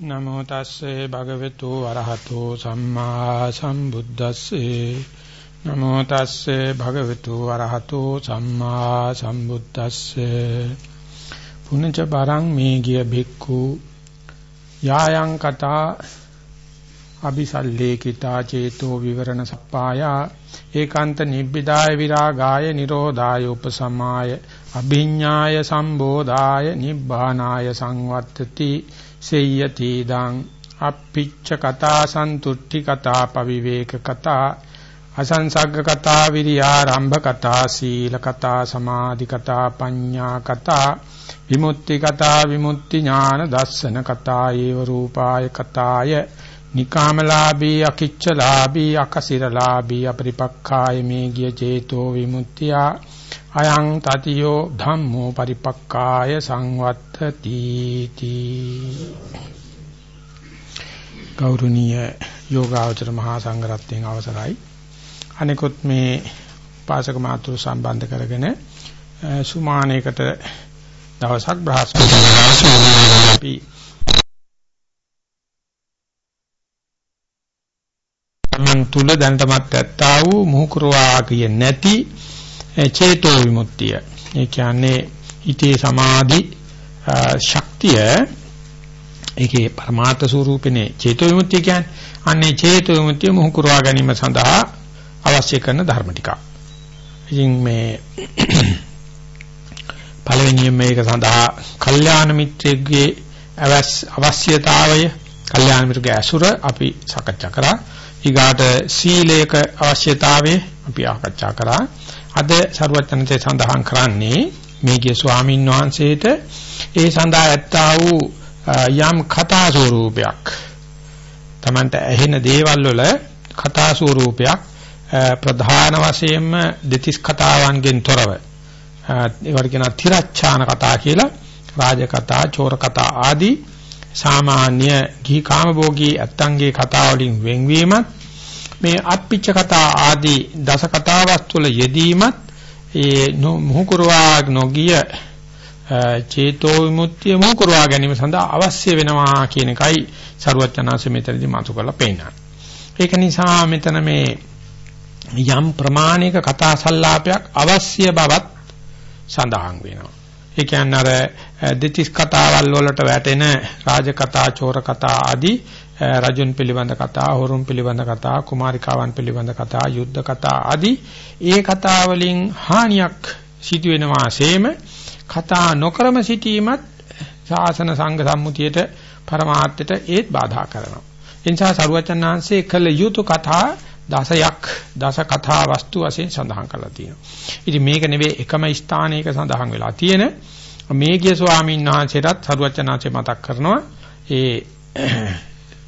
නමෝ තස්සේ භගවතු වරහතෝ සම්මා සම්බුද්දස්සේ. නමෝ තස්සේ භගවතු වරහතෝ සම්මා සම්බුද්දස්සේ. පුනච බරං මේගිය භික්ඛු යායන් කතා අபிසල්ලේකිතා චේතෝ විවරණ සප්පායා. ඒකාන්ත නිබ්බිදාය විරාගාය නිරෝධාය උපසමාය අභිඤ්ඤාය සම්බෝධාය නිබ්බානාය සංවත්තති. සෙය්‍යති දං අප්පිච්ච කතා සන්තුට්ටි කතා පවිවේක කතා අසංසග්ග කතා විරියාරම්භ කතා සීල කතා සමාධි කතා පඤ්ඤා කතා විමුක්ති කතා විමුක්ති ඥාන දස්සන කතා ඒව රූපාය කතාය නිකාමලාභී අකිච්චලාභී අකසිරලාභී අපරිපක්ඛාය මේ ගිය චේතෝ විමුක්තිය අයං තතියෝ ධම්මෝ පරිපක්ඛාය සංවත්තති තී. ගෞරවනීය යෝගාචර මහා සංඝරත්නයන් අවසරයි. අනිකුත් මේ පාසක මාතෘ සම්බන්ධ කරගෙන සුමානයකට දවසක් බ්‍රහස්පතින්දා අපි මන් තුල දැනටමත් ඇත්තා වූ මුහුකුරවා කිය නැති චේතෝ විමුක්තිය. ඒ කියන්නේ හිතේ සමාධි ශක්තිය ඒකේ පරමාර්ථ ස්වરૂපනේ චේතෝ විමුක්තිය කියන්නේ. අන්නේ චේතෝ විමුක්තිය මුහුකුරවා ගැනීම සඳහා අවශ්‍ය කරන ධර්ම ටික. ඉතින් මේ පළවෙනියෙන් මේක සඳහා කල්යාණ මිත්‍රයෙක්ගේ අවශ්‍යතාවය කල්යාණ මිත්‍රගේ ඇසුර අපි සාකච්ඡා කරා. ඊගාට සීලයක අවශ්‍යතාවය අපි ආකච්ඡා කරා. අද ਸਰවඥන්තේ සඳහන් කරන්නේ මේකේ ස්වාමින් වහන්සේට ඒ සඳහා ඇත්තා වූ යම් කතා ස්වරූපයක්. Tamanට ඇහෙන දේවල් වල කතා ස්වරූපයක් ප්‍රධාන වශයෙන්ම දෙතිස් කතාවන්ගෙන් තොරව ඒවට කියනවා තිරච්ඡාන කතා කියලා රාජ කතා, චෝර කතා ආදී සාමාන්‍ය ගිහි කාමභෝගී ඇත්තන්ගේ කතා වලින් වෙන්වීමත් මේ අත්පිච්ච කතා ආදී දස කතා වස්තුල යෙදීමත් ඒ මොහුකුරවා නොගිය චේතෝ විමුක්තිය මොහුකුරවා ගැනීම සඳහා අවශ්‍ය වෙනවා කියන එකයි සරුවචනාංශ මෙතනදී මතු කරලා පෙන්නන්නේ. ඒක නිසා මෙතන මේ යම් ප්‍රමාණික කතා සංලාපයක් අවශ්‍ය බවත් සඳහන් වෙනවා. ඒ කියන්නේ අර දෙතිස් කතාවල් වලට වැටෙන රාජ කතා, චෝර කතා ආදී රජුන් පිළිබඳ කතා, හොරුන් පිළිබඳ කතා, කුමාරිකාවන් පිළිබඳ කතා, යුද්ධ කතා ආදී ඒ කතා වලින් හානියක් සිදු වෙනවාseම කතා නොකරම සිටීමත් ශාසන සංඝ සම්මුතියට පරමාර්ථයට ඒත් බාධා කරනවා. ඒ නිසා සරුවචන් වහන්සේ කළ යුතු කතා දසයක් දස කතා වස්තු වශයෙන් සඳහන් කරලා තියෙනවා. ඉතින් මේක නෙවෙයි එකම ස්ථානයක සඳහන් වෙලා තියෙන මේගිය ස්වාමීන් වහන්සේටත් සරුවචනාංශේ මතක් කරනවා ඒ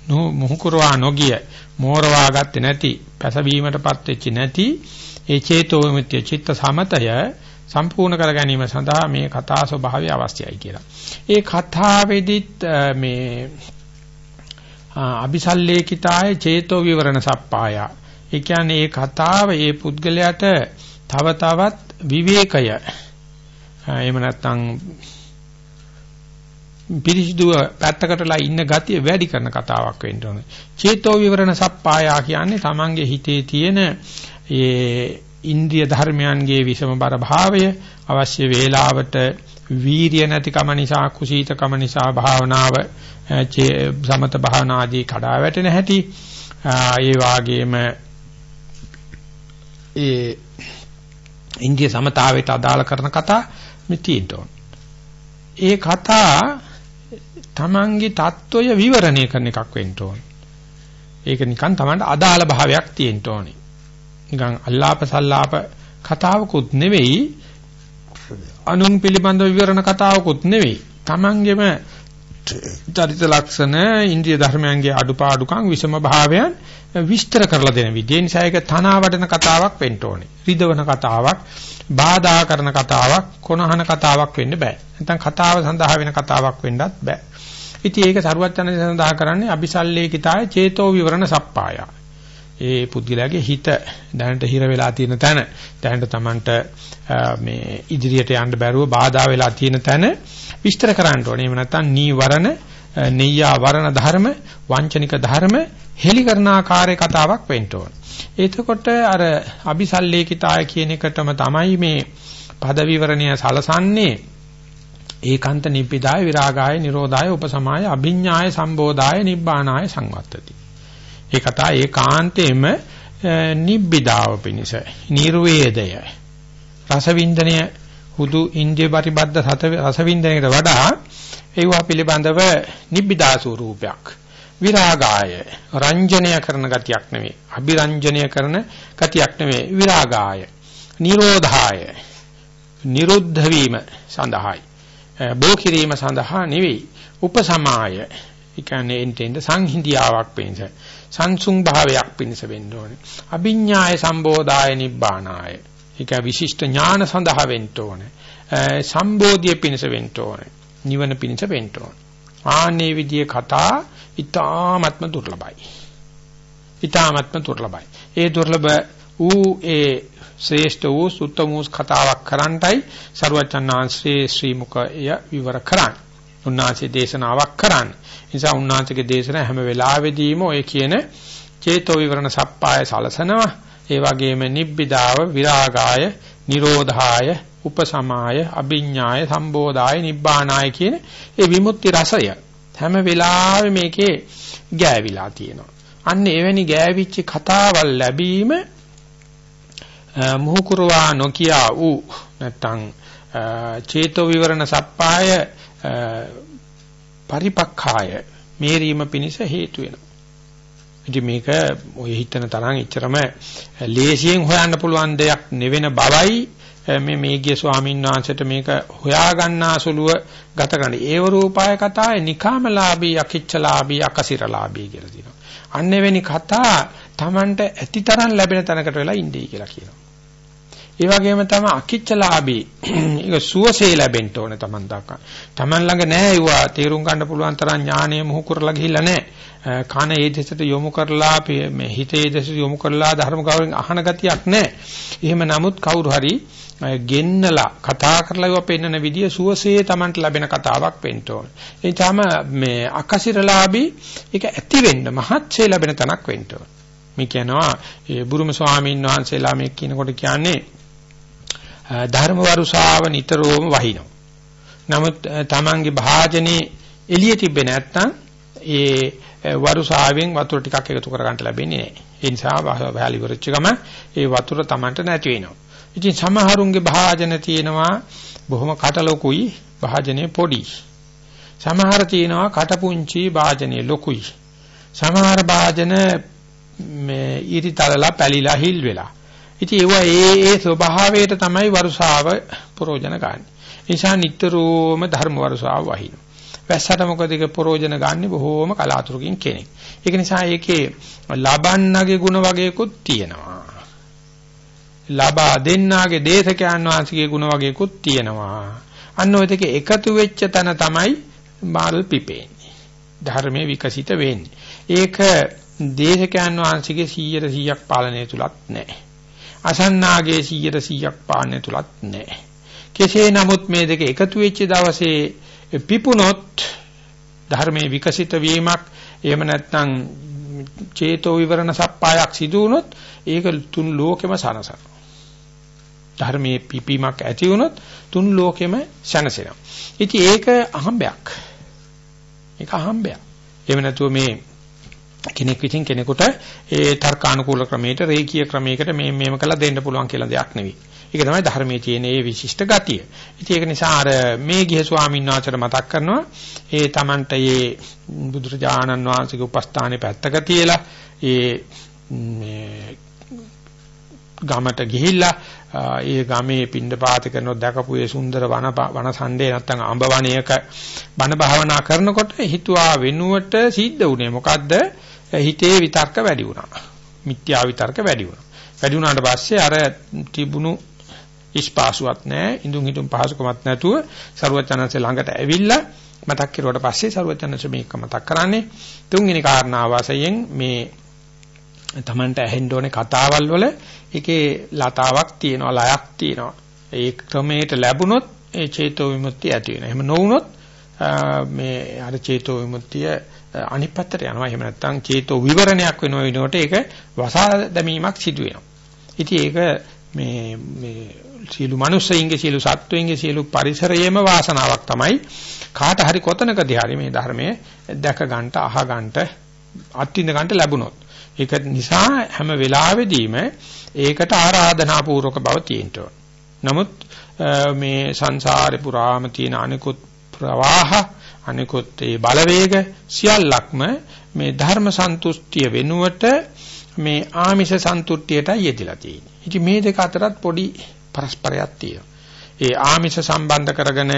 මුහුකුරවා නොගිය මෝරවා ගත්තේ නැති පැසවීමටපත් වෙච්ච නැති ඒ චේතෝ විමුක්තිය චිත්ත සමතය සම්පූර්ණ කර ගැනීම සඳහා මේ කතා ස්වභාවය අවශ්‍යයි කියලා. ඒ කතාවේදීත් මේ අபிසල්ලේකිතාය චේතෝ විවරණ සප්පායා ඒ කියන්නේ මේ කතාව ඒ පුද්ගලයාට තව තවත් විවේකය එහෙම නැත්නම් පිරිසිදුව පැත්තකටලා ඉන්න ගතිය වැඩි කරන කතාවක් වෙන්න ඕනේ. චේතෝ විවරණ සප්පායා කියන්නේ Tamange හිතේ තියෙන ඒ ඉන්ද්‍රිය ධර්මයන්ගේ විෂමබර භාවය අවශ්‍ය වේලාවට වීරිය නැතිකම නිසා කුසීතකම නිසා භාවනාව සමත භාවනාදී කඩා වැටෙන හැටි ඒ වාගේම ඒ ඉන්දිය සමතාවයට අදාළ කරන කතා මේ තියෙන්න ඒ කතා තමන්ගේ தত্ত্বය විවරණය කරන එකක් වෙන්න ඕනේ. ඒක නිකන් තමන්ට අදාළ භාවයක් තියෙන්න ඕනේ. නිකන් අල්ලාප සල්ලාප කතාවකුත් නෙවෙයි අනුන් පිළිබඳ විවරණ කතාවකුත් නෙවෙයි. තමන්ගේම චරිත ලක්ෂණ, ඉන්ද්‍රිය ධර්මයන්ගේ අඩුපාඩුකම්, විෂම භාවයන් විස්තර කරලා දෙන විදිය නිසා ඒක තනවාඩන කතාවක් වෙන්න ඕනේ. රිදවන කතාවක්, බාධා කරන කතාවක්, කොනහන කතාවක් වෙන්න බෑ. නැත්නම් කතාව සඳහා වෙන කතාවක් වෙන්නත් බෑ. ඉතින් ඒක සරුවචන සඳහා කරන්නේ අபிසල්ලේකිතාය චේතෝ විවරණ සප්පාය. ඒ පුද්ගලයාගේ හිත දැනට හිර වෙලා තියෙන තැන, දැනට Tamanට මේ ඉදිරියට යන්න බැරුව බාධා වෙලා තියෙන තැන විස්තර කරන්න ඕනේ. එහෙම නැත්නම් නීවරණ නෙය්‍යා වරණ ධර්ම, වංචනික ධර්ම හෙලි කරන ආකාරයේ කතාවක් වෙන්න ඕන. එතකොට අර අபிසල්ලේකිතාය කියන එකටම තමයි මේ පද විවරණය සලසන්නේ ඒකාන්ත නිබ්බිදාය විරාගාය නිරෝධාය උපසමාය අභිඤ්ඤාය සම්බෝධාය නිබ්බානාය සංවත්තති. ඒ කතා ඒකාන්තයෙන්ම නිබ්බිදාව පිණිස. නිර්වේදය. රසවින්දනය හුදු ඉන්ද්‍රිය පරිබද්ධ රසවින්දනයකට වඩා ඒවා පිළිබඳව නිබ්බිදා ස්වරූපයක්. විරාගාය රංජනය කරන ගතියක් නෙවෙයි. අභිරංජනය කරන ගතියක් නෙවෙයි. විරාගාය. නිරෝධාය. නිරුද්ධ වීම සඳහායි. බෝ කිරීම සඳහා නෙවෙයි. උපසමාය. ඒ කියන්නේ එන්ටෙන්ද සංහිඳියාවක් පිණිස සංසුන් භාවයක් පිණිස වෙන්න ඕනේ. අභිඥාය සම්බෝධාය නිබ්බානාය. ඒක විශිෂ්ට ඥාන සඳහා වෙන්න ඕනේ. සම්බෝධිය පිණිස වෙන්න ඕනේ. නිවන පිණිස වෙන්න ඕනේ. ආන්නේ විදිය කතා ඊ타ත්ම දුර්ලභයි. ඊ타ත්ම දුර්ලභයි. ඒ දුර්ලභ ඌ ඒ ශ්‍රේෂ්ඨ වූ සුත්තම වූ කතාවක් කරන්නටයි සරුවචන් වහන්සේ ශ්‍රී මුඛය විවර කරන්නේ. උන්වහන්සේ දේශනාවක් කරන්නේ. නිසා උන්වහන්සේගේ දේශන හැම වෙලාවෙදීම ඔය කියන චේතෝ විවරණ සප්පාය සලසනවා. ඒ වගේම නිබ්බිදාව විරාගාය, නිරෝධාය, උපසමාය, අභිඥාය, සම්බෝධාය, නිබ්බානාය කියන ඒ විමුක්ති රසය හැම වෙලාවෙම මේකේ ගෑවිලා තියෙනවා. අන්න එවැනි ගෑවිච්ච කතාවල් ලැබීම මුහුකුරවා නොකියා ඌ නැත්තම් චේතෝ විවරණ සප්පාය පරිපක්ඛාය මේරීම පිණිස හේතු වෙනවා. ඉතින් මේක ඔය හිතන තරම් එච්චරම ලේසියෙන් හොයන්න පුළුවන් දෙයක් නෙවෙන බවයි මේ මේගිය ස්වාමීන් වහන්සේට මේක හොයාගන්නා සුළුව ගත කරන්න. ඒව රූපාය කතාවේ නිකාමලාභී අකිච්චලාභී අකසිරලාභී කියලා තියෙනවා. අන්න එවැනි කතා Tamanට ඇතිතරම් ලැබෙන තැනකට වෙලා ඉඳී කියලා කියනවා. ඒ වගේම තමයි අකිච්චලාභී ඒක සුවසේ ලැබෙන්න ඕනේ Taman දක්වා. Taman ළඟ නෑ ඒවා තේරුම් ගන්න පුළුවන් තරම් ඥානය මොහු කරලා ගිහිල්ලා නෑ. කන ඒ දෙසට යොමු කරලා මේ හිතේ දෙසට යොමු කරලා ධර්ම කවරෙන් අහන ගතියක් නෑ. එහෙම නමුත් කවුරු හරි ගෙන්නලා කතා කරලා ඒවා පෙන්වන විදිය සුවසේ Tamanට ලැබෙන කතාවක් වෙන්න ඕනේ. ඒ තම මේ අකසිරලාභී ඒක ඇති වෙන්න මහත්සේ ලැබෙන තනක් වෙන්න ඕනේ. මේ කියනවා ඒ බුරුම ස්වාමීන් වහන්සේලා මේ කියනකොට කියන්නේ ධර්ම වරුසාව නිතරම වහිනවා. නමුත් Tamange භාජනේ එළිය තිබෙන්නේ නැත්නම් ඒ වරුසාවෙන් වතුර ටිකක් එකතු කර ගන්න ලැබෙන්නේ නැහැ. ඒ නිසා වැලි වරච්ච ගම ඒ වතුර Tamanට නැති වෙනවා. ඉතින් සමහරුන්ගේ භාජන තියෙනවා බොහොම කටලොකුයි භාජනේ පොඩි. සමහර තියෙනවා කටපුංචි භාජනේ ලොකුයි. සමහර භාජන මේ ඉරිතලලා පැලිලා හිල් වෙලා. ඉතින් ඒවා ඒ ඒ ස්වභාවයට තමයි වරුසාව ප්‍රෝජන ගන්න. ඒ නිසා නිට්ටරෝම ධර්ම වරුසාව වහිනවා. වැස්සට මොකද ඒක ප්‍රෝජන ගන්න බොහෝම කලාතුරකින් කෙනෙක්. ඒක නිසා ඒකේ ලබන්නගේ ಗುಣ වගේකුත් තියෙනවා. ලබා දෙන්නාගේ දේශකයන් වහන්සේගේ ಗುಣ වගේකුත් තියෙනවා. අන්න ඔය දෙක එකතු වෙච්ච තැන තමයි මාල් පිපෙන්නේ. ධර්මයේ විකසිත වෙන්නේ. ඒක දේශකයන් වහන්සේගේ 100 100ක් පාලනය තුලත් නැහැ. අසන්නාගේ 100ට 100ක් පාන්නේ තුලත් නැහැ. කෙසේ නමුත් මේ දෙක එකතු වෙච්ච දවසේ පිපුනොත් ධර්මයේ විකසිත වීමක් එහෙම නැත්නම් චේතෝ විවරණ සප්පායක් සිදු වුණොත් ඒක තුන් ලෝකෙම සනසන. ධර්මයේ පිපීමක් ඇති වුණොත් තුන් ලෝකෙම සනසෙනවා. ඉතින් ඒක අහම්බයක්. ඒක අහම්බයක්. එහෙම නැතුව මේ කෙනෙක් විසින් කෙනෙකුට ඒ තර්කානුකූල ක්‍රමයට රේකී ක්‍රමයකට මේ මේම කළා දෙන්න පුළුවන් කියලා දෙයක් නෙවෙයි. ඒක තමයි ධර්මයේ තියෙන ඒ විශිෂ්ට ගතිය. ඉතින් ඒක නිසා අර මේ ගිහ ස්වාමීන් වහන්සේට මතක් කරනවා ඒ Tamanට ඒ බුදුරජාණන් වහන්සේගේ උපස්ථානේ පැත්තක තියලා ඒ මේ ගමට ගිහිල්ලා ඒ ගමේ පින්ඩපාත කරනොත් දැකපු ඒ සුන්දර වන වන සණ්ඩේ නැත්තම් අඹ වණයක බණ භාවනා කරනකොට හිතුවා වෙනුවට සිද්ධ වුණේ මොකද්ද හිතේ විතර්ක වැඩි වුණා. මිත්‍යා විතර්ක වැඩි වුණා. වැඩි වුණාට පස්සේ අර තිබුණු ඉස්පාසුවක් නැහැ, ඉඳුන් හිටුන් පහසුකමක් නැතුව ਸਰුවචනන්සේ ළඟට ඇවිල්ලා මතක් කරුවට පස්සේ ਸਰුවචනන්සේ මේක මතක් කරන්නේ තුන්වෙනි කාරණාව වශයෙන් මේ Tamanට ඇහෙන්න ඕනේ කතාවල් වල එකේ ලතාවක් තියෙනවා, ලයක් තියෙනවා. ඒ ක්‍රමයට ලැබුණොත් ඒ චේතෝ විමුක්තිය ඇති වෙනවා. එහෙම නොවුනොත් මේ අර චේතෝ විමුක්තිය අනිත් පැත්තට යනවා. එහෙම නැත්නම් චේතෝ විවරණයක් වෙන වෙනකොට ඒක වසා දැමීමක් සිදු වෙනවා. ඉතින් ඒක මේ මේ සියලු මිනිස්සෙයින්ගේ සියලු සත්වයින්ගේ සියලු පරිසරයේම වාසනාවක් තමයි කාට හරි කොතනකදී හරි මේ ධර්මයේ දැක ගන්නට අහ ගන්නට අත්විඳ ගන්නට ලැබුණොත් ඒක නිසා හැම වෙලාවෙදීම ඒකට ආරාධනා පූර්වක බව තියෙනවා. නමුත් මේ සංසාරේ පුරාම තියෙන අනිකුත් ප්‍රවාහ අනිකුත් ඒ බලවේග සියල්ලක්ම මේ ධර්ම සන්තුෂ්ටිය වෙනුවට මේ ආමිෂ සන්තුට්ඨියට යෙදিলা තියෙන්නේ. ඉතින් මේ දෙක අතරත් පොඩි පරස්පරයක් තියෙනවා. ඒ ආමිෂ සම්බන්ධ කරගෙන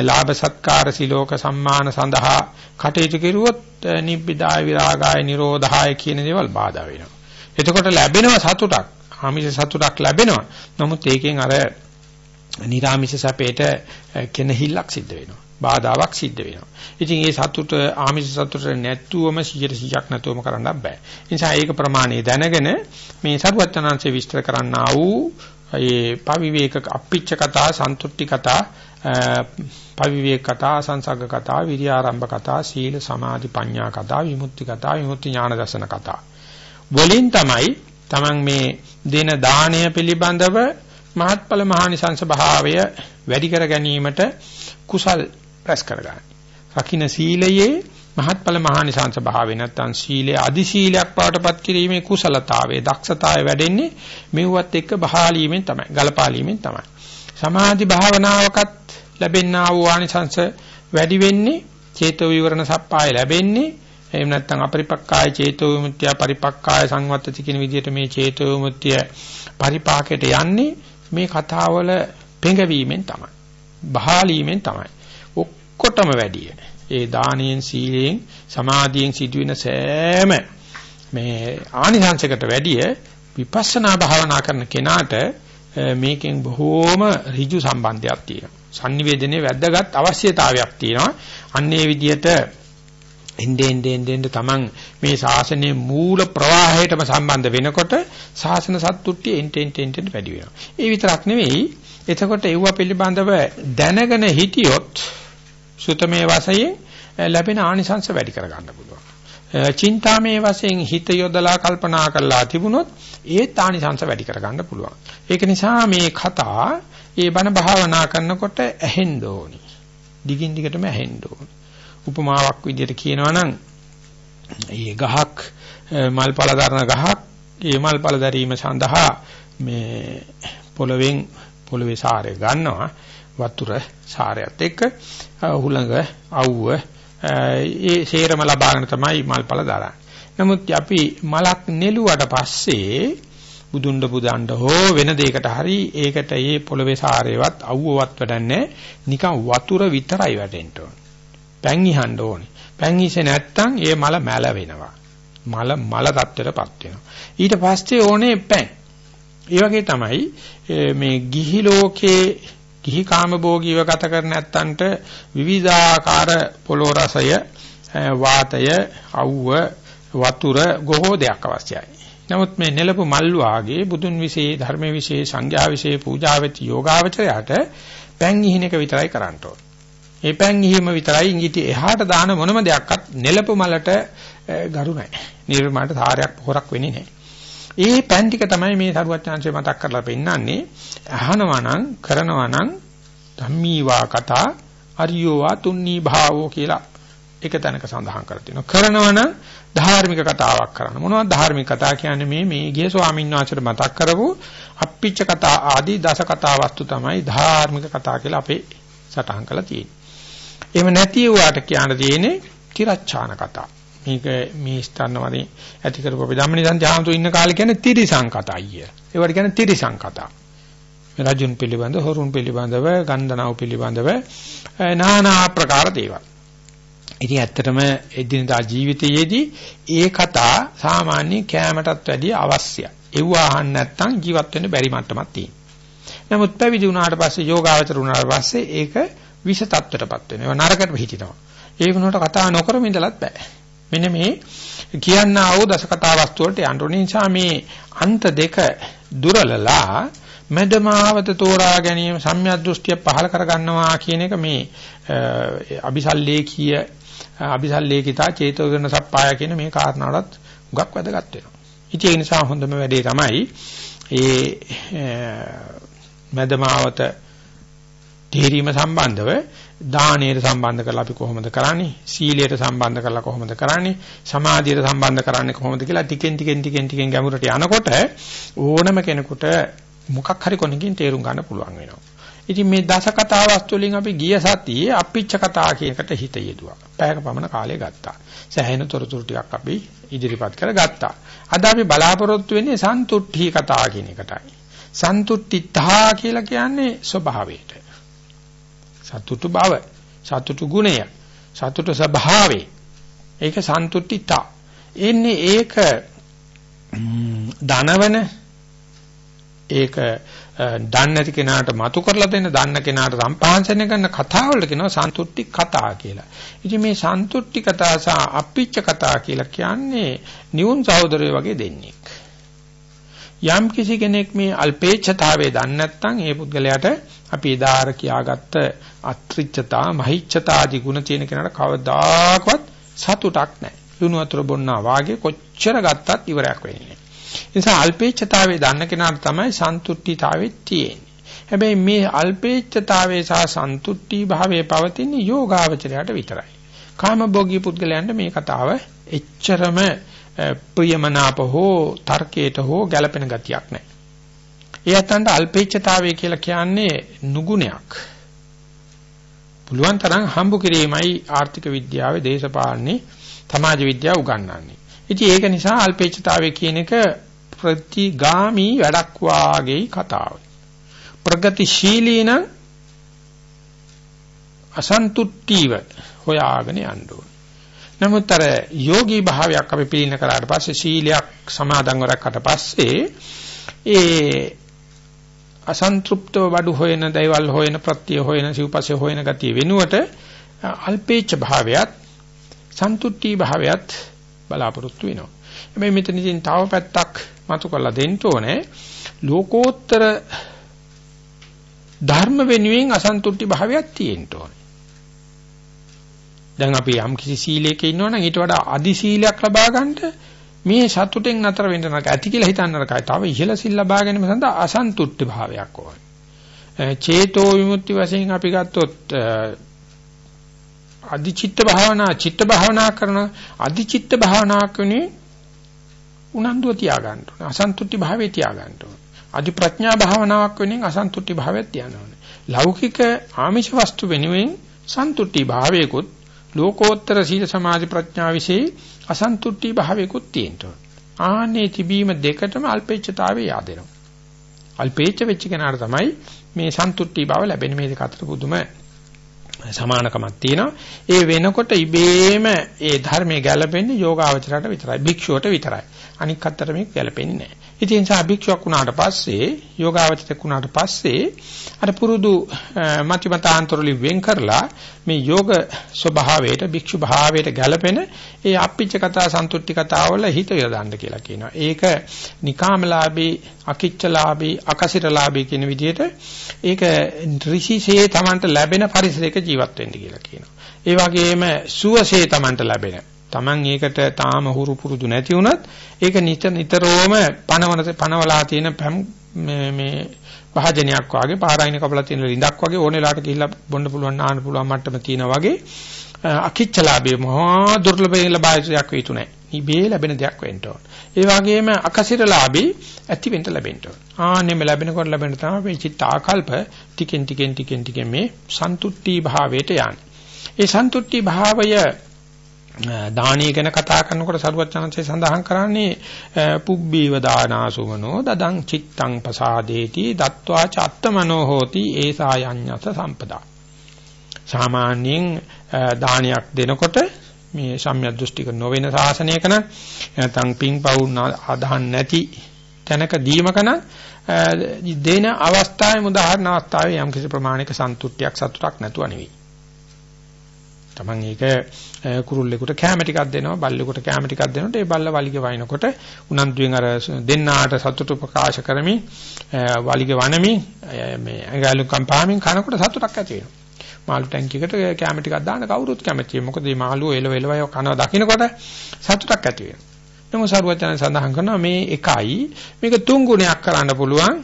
ලාභ සත්කාර සිලෝක සම්මාන සඳහා කටයුතු කෙරුවොත් නිබ්බිදාය විරාගාය නිරෝධාය කියන දේවල් බාධා වෙනවා. එතකොට ලැබෙනවා සතුටක්. ආමිෂ සතුටක් ලැබෙනවා. නමුත් ඒකෙන් අර නිරාමිෂ සැපේට කෙනහිල්ලක් සිද්ධ වෙනවා. බාධාවක් සිද්ධ වෙනවා. ඉතින් ඒ සතුට ආමිෂ සතුට නැත්තුවම 100%ක් නැතුවම කරන්න බෑ. ඒ නිසා ඒක ප්‍රමාණය දැනගෙන මේ සරුවචනාංශය විස්තර කරන්නා වූ ඒ පවිවේක අප්පිච්ච කතා, සන්තුට්ටි කතා, පවිවේක කතා, සංසග්ග කතා, විරියාරම්භ කතා, සීල සමාධි ප්‍රඥා කතා, විමුක්ති කතා, විමුක්ති ඥාන දර්ශන කතා. වලින් තමයි Taman මේ දෙන දාණය පිළිබඳව මහත්ඵල මහානිසංස භාවය වැඩි කර ගැනීමට කුසල් රැස් කරගන්න. රකින්න සීලයේ මහත්ඵල මහානිසංස භාවය නැත්තම් සීලයේ අදි සීලයක් පාටපත් කිරීමේ කුසලතාවයේ දක්ෂතාවය වැඩෙන්නේ මෙව්වත් එක්ක බහාලීමෙන් තමයි ගලපාලීමෙන් තමයි. සමාධි භාවනාවකත් ලැබෙනා වූ ආනිසංස වැඩි වෙන්නේ චේතෝ විවරණ සප්පාය ලැබෙන්නේ එහෙම නැත්නම් අපරිපක්කාය චේතෝ විමුක්තිය පරිපක්කාය සංවත්තති කියන විදිහට මේ චේතෝ විමුක්තිය පරිපාකයට යන්නේ මේ කතාවල පෙඟවීමෙන් තමයි. බහාලීමෙන් තමයි. ඔක්කොටම වැඩිය. ඒ දානයෙන් සීලයෙන් සමාධියෙන් සිදුවෙන සෑම මේ ආනිසංසකට වැඩිය විපස්සනා භාවනා කරන කෙනාට මේකෙන් බොහෝම ඍජු සම්බන්ධයක් තියෙනවා. sannivedanaye වැද්දගත් අවශ්‍යතාවයක් තියෙනවා. අන්නේ විදියට එnde ende ende ende තමන් මේ ශාසනයේ මූල ප්‍රවාහයටම සම්බන්ධ වෙනකොට ශාසන සත්‍තුට්ටි ente ente ente වැඩි වෙනවා. ඒ විතරක් නෙවෙයි එතකොට ඒව පිළිබඳව දැනගෙන හිටියොත් සුතමේ වශයෙන් ලැබෙන ආනිසංශ වැඩි කර ගන්න පුළුවන්. චින්තාමේ වශයෙන් හිත යොදලා කල්පනා කරලා තිබුණොත් ඒත් ආනිසංශ වැඩි කර ගන්න පුළුවන්. ඒක නිසා මේ කතා ඒ බණ භාවනා කරනකොට ඇහෙන්න ඕනි. දිගින් දිගටම ඇහෙන්න ඕනි. උපමාවක් විදිහට කියනවා නම් මේ ගහක් මල්පල දරන ගහක් ඒ මල්පල දැරීම සඳහා මේ පොළවෙන් පොළවේ සාරය ගන්නවා වතුර සාරයත් එක්ක හුළඟ අවුව ඒ සේරම ලබාගෙන තමයි මල්පල දරන්නේ. නමුත් අපි මලක් නෙළුවට පස්සේ බුදුන්ඩ පුදන්න හෝ වෙන දෙයකට හරි ඒකට ඒ පොළවේ සාරේවත් අවුවවත් වැඩන්නේ නිකන් වතුර විතරයි වැටෙන්න ඕන. පැන් ඉහන්න ඕනේ. පැන් ඉසේ නැත්තම් ඒ මල මැල වෙනවා. මල මල තත්ත්වයටපත් වෙනවා. ඊට පස්සේ ඕනේ පැන්. ඒ වගේ තමයි මේ ගිහි ලෝකේ ගිහි කාමභෝගීව ගත කර නැත්තන්ට විවිධාකාර පොළොව රසය වාතය අවුව වතුර ගොහෝ දෙයක් අවශ්‍යයි. නමුත් මේ නෙලපු මල් වාගේ බුදුන් විසේ ධර්ම විසේ සංඝයා විසේ පූජාවෙති යෝගාවචරයට පැන් ඉහින එක විතරයි කරන්න ඕන. ඒ පැන් ඉහිම විතරයි ඉඟිටි එහාට දාන මොනම දෙයක්වත් නෙලපු මලට ගරු නැහැ. නිර්මාණයට ධාරයක් පොරක් වෙන්නේ නැහැ. ඒ පැන් ටික තමයි මේ සරුවචාන්සේ මතක් කරලා පෙන්නන්නේ. අහනවා නම් කරනවා නම් ධම්මීවා කතා අරියෝවා තුන්නී භාවෝ කියලා එක තැනක සඳහන් කරලා තියෙනවා. කරනවා නම් ධාර්මික කතාවක් කරන්න. මොනවද ධාර්මික කතා කියන්නේ මේ මේ ගිය ස්වාමීන් වහන්සේට මතක් කරපු අප්පිච්ච කතා ආදී දස කතා වස්තු තමයි ධාර්මික කතා කියලා අපේ සටහන් කරලා තියෙන්නේ. එහෙම නැති වුණාට කියන්න තියෙන්නේ තිරච්ඡාන කතා. මේක මේ ස්ථාන වලින් ඇති කරපු අපි ධම්මනිසන්ති ආමතු ඉන්න කාලේ කියන්නේ තිරිසං කතයි. ඒවට කියන්නේ තිරිසං කතා. රජුන් පිළිබඳ, හොරුන් පිළිබඳව, ගන්ධනාව පිළිබඳව নানা ආකාර දේවල්. ඉතින් ඇත්තටම එදිනදා ජීවිතයේදී ඒ කතා සාමාන්‍ය කෑමටත් වැඩිය අවශ්‍යයි. ඒව අහන්න නැත්නම් ජීවත් වෙන්න බැරි මට්ටමක් තියෙනවා. නමුත් පැවිදි වුණාට පස්සේ යෝගාවචර වුණාට පස්සේ ඒක විෂ තත්ත්වයටපත් වෙනවා. නරකට පිටිනවා. ඒ වුණාට කතා නොකරම ඉඳලත් බෑ. මෙන්න මේ කියන්නා වූ දස කතා වස්තු වලට යන්න ඕන නිසා මේ අන්ත දෙක දුරලලා මදමාවත තෝරා ගැනීම සම්‍යක් දෘෂ්ටිය පහල කරගන්නවා කියන එක මේ අபிසල්ලේකීය අபிසල්ලේකිතා චේතෝගන සප්පාය කියන මේ කාරණාවලත් උගක් වැදගත් වෙනවා. ඉතින් ඒ නිසා හොඳම වැඩේ තමයි ඒ මදමාවත තේරීම සම්බන්ධව දානයට සම්බන්ධ කරලා අපි කොහොමද කරන්නේ සීලයට සම්බන්ධ කරලා කොහොමද කරන්නේ සමාධියට සම්බන්ධ කරන්නේ කොහොමද කියලා ටිකෙන් ටිකෙන් ටිකෙන් ටිකෙන් ගැඹුරට යනකොට ඕනම කෙනෙකුට මොකක් හරි කොනකින් තේරුම් ගන්න පුළුවන් වෙනවා. ඉතින් මේ දස කතා වස්තු වලින් අපි ගිය සතියේ අපිච්ච කතා කියනකට හිත යෙදුවා. පැයක පමණ කාලය ගත්තා. සෑහෙන තොරතුරු ටිකක් අපි ඉදිරිපත් කරගත්තා. අද අපි බලාපොරොත්තු වෙන්නේ සන්තුට්ඨි කතා කියන එකටයි. සන්තුට්ඨිතා කියලා කියන්නේ ස්වභාවයට. සතුටු බව, සතුටු ගුණය, සතුටු ස්වභාවය. ඒක සන්තුට්ඨිතා. එන්නේ ඒක ධනවන ඒක දන්නේ නැති කෙනාට මතු කරලා දෙන්න දන්න කෙනාට සම්පාංශනය කරන කතාවලට කියනවා සන්තුට්ටි කතා කියලා. ඉතින් මේ සන්තුට්ටි කතා සහ අප්පිච්ච කතා කියලා කියන්නේ නියුන් සහෝදරයෝ වගේ දෙන්නේ. යම් කිසි කෙනෙක් මේ අල්පේච්ඡතාවයේ දන්නේ නැත්නම් ඒ පුද්ගලයාට අපි එදාර කියාගත්ත අත්‍රිච්ඡතා මහිච්ඡතා ආදී ගුණ තියෙන කෙනාට කවදාකවත් සතුටක් නැහැ. ලුණු වතුර බොන්නා වාගේ කොච්චර ගත්තත් ඉවරයක් වෙන්නේ නැහැ. ඒ නිසා අල්පේච්ඡතාවයේ දන්න කෙනාට තමයි සන්තුට්ඨිතාවෙ තියෙන්නේ. හැබැයි මේ අල්පේච්ඡතාවයේ සහ සන්තුට්ඨි භාවයේ පවතින යෝගාවචරයට විතරයි. කාමභෝගී පුද්ගලයන්ට මේ කතාව එච්චරම ප්‍රියමනාප හෝ තර්කයට හෝ ගැළපෙන ගතියක් නැහැ. ඒ අතන්ට අල්පේච්ඡතාවය කියලා කියන්නේ නුගුණයක්. පුළුවන් තරම් හම්බ කිරීමයි ආර්ථික විද්‍යාවේ දේශපාලනේ සමාජ විද්‍යාව උගන්වන්නේ. ඉතින් ඒක නිසා අල්පේච්ඡතාවය කියන එක ප්‍රතිගාමි වැඩක් වාගේ කතාව. ප්‍රගතිශීලී නම් අසන්තුට්ටීව හොයාගෙන යන්න ඕන. නමුත් අර යෝගී භාවයක් අපි පිළින කරාට පස්සේ සීලයක් සමාදන් කරකට පස්සේ ඒ අසන්තෘප්තව බඩු හොයන, දෛවල් හොයන, ප්‍රත්‍ය හොයන, සිව්පස්සේ හොයන ගතිය වෙනුවට අල්පේච්ඡ භාවයත් සන්තුට්ටි භාවයත් බලාපොරොත්තු වෙනවා. හැබැයි මෙතන ඉතින් තව පැත්තක් මතු කරලා දෙන්න ඕනේ. ලෝකෝත්තර ධර්ම වෙනුවෙන් අසන්තුට්ටි භාවයක් තියෙන්න ඕනේ. දැන් අපි යම් කිසි සීලයක ඉන්නවනම් ඊට වඩා අදි සීලයක් ලබා ගන්නට මේ සතුටෙන් නතර වෙන්න නරක ඇති කියලා හිතන්න නරකයි. තව ඉහළ සිල් ලබා ගැනීම සඳහා අසන්තුට්ටි භාවයක් ඕනේ. චේතෝ විමුක්ති වශයෙන් අපි ගත්තොත් අධිචිත්ත භාවනා චිත්ත භාවනා කරන අධිචිත්ත භාවනාවක් වෙන්නේ උනන්දුව තියාගන්න ඕනේ. අසන්තුට්ටි භාවයේ තියාගන්න ඕනේ. අධි ප්‍රඥා භාවනාවක් වෙනින් අසන්තුට්ටි භාවයක් තියන්න ඕනේ. ලෞකික ආමිෂ වස්තු වෙනුවෙන් සන්තුට්ටි භාවයකුත් ලෝකෝත්තර සීල සමාධි ප්‍රඥා વિશે අසන්තුට්ටි භාවයකුත් තියෙනවා. ආන්නේ තිබීම දෙකටම අල්පේච්ඡතාවය yaadෙනවා. අල්පේච්ඡ වෙච්ච කෙනාට තමයි මේ සන්තුට්ටි භාව ලැබෙන මේ දෙක අතර පුදුම සමානකමක් තියෙනවා. ඒ වෙනකොට ඉබේම ඒ ධර්මයේ ගැළපෙන්නේ යෝගාවචරයට විතරයි. භික්ෂුවට විතරයි. අනික් අතට මේක ගැළපෙන්නේ නැහැ. ඉතින් ඒ නිසා භික්ෂුවක් වුණාට පස්සේ යෝගාවචරයක් වුණාට පස්සේ අර පුරුදු මතිමතාන්තර වලින් කරලා මේ යෝග ස්වභාවයට භික්ෂු භාවයට ගැළපෙන ඒ අප්පිච්ච කතා සන්තුට්ටි කතා වල හිත යොදන්න කියලා කියනවා. ඒක නිකාමලාභී, අකිච්චලාභී, අකසිරලාභී කියන විදිහට ඒක ඍෂිසේ Tamanට ලැබෙන පරිසරයක ජීවත් වෙන්න කියලා කියනවා. ඒ වගේම සුවසේ Tamanට ලැබෙන Taman ඒකට තාම හුරු පුරුදු නැති වුණත් ඒක නිතරම පනවන පනවලා තියෙන මේ මේ භාජනයක් වගේ පාරායින කපලා තියෙන ලිඳක් වගේ ඕන වෙලාවට ගිහිල්ලා බොන්න පුළුවන් ආන්න පුළුවන් මට්ටම තියෙනා වගේ අකිච්චලාභේ මහා දුර්ලභයෙන් ලබායයක් වේතු නැහැ. ඉබේ ලැබෙන දෙයක් වෙන්න ඕන. ඒ වගේම අකසිරලාභී ඇති වෙන්න ලැබෙන්න ඕන. ආන්නෙම ලැබෙනකොට ලැබෙන තමයි මේ චිත්ත ආකල්ප ටිකෙන් ටිකෙන් ටිකෙන් ටිකෙන් මේ සන්තුට්ටි භාවයට යන්නේ. ඒ සන්තුට්ටි භාවය දානීය ගැන කතා කරනකොට සරුවත් චනන්සේ සඳහන් කරන්නේ පුබ්බීව දානාසුමනෝ දදං චිත්තං පසාදේති දත්වා චත්තමනෝ හෝති ඒසායඤ්ඤත සම්පදා. සාමාන්‍යයෙන් දානයක් දෙනකොට මේ සම්‍යක් දෘෂ්ටික නොවන ශාසනයක නම් නැත්නම් පිංපව් අදහන් නැති තැනක දීමක නම් දෙන අවස්ථාවේ උදාහරණ අවස්ථාවේ යම් කිසි ප්‍රමාණික සන්තුෂ්ටියක් සතුටක් නැතුව නෙවෙයි. Taman ඒක කුරුල්ලෙකුට කැම ටිකක් දෙනවා බල්ලෙකුට කැම ටිකක් දෙනකොට ඒ බල්ල වලිග වයින්කොට උනන්දුවෙන් අර දෙන්නාට සතුට ප්‍රකාශ කරමින් වලිග වනමින් මේ ඇඟලු කම්පාමින් කනකොට සතුටක් ඇති වෙනවා. මාළු ටැංකියකට කැම ටිකක් දාන්න කවුරුත් කැමතියි. මොකද මේ මාළුව එලව එලව කනවා දකින්නකොට සතුටක් ඇති වෙනවා. නමුත් සරුවචන සඳහන් කරනවා මේ එකයි මේක තුන් ගුණයක් කරන්න පුළුවන්.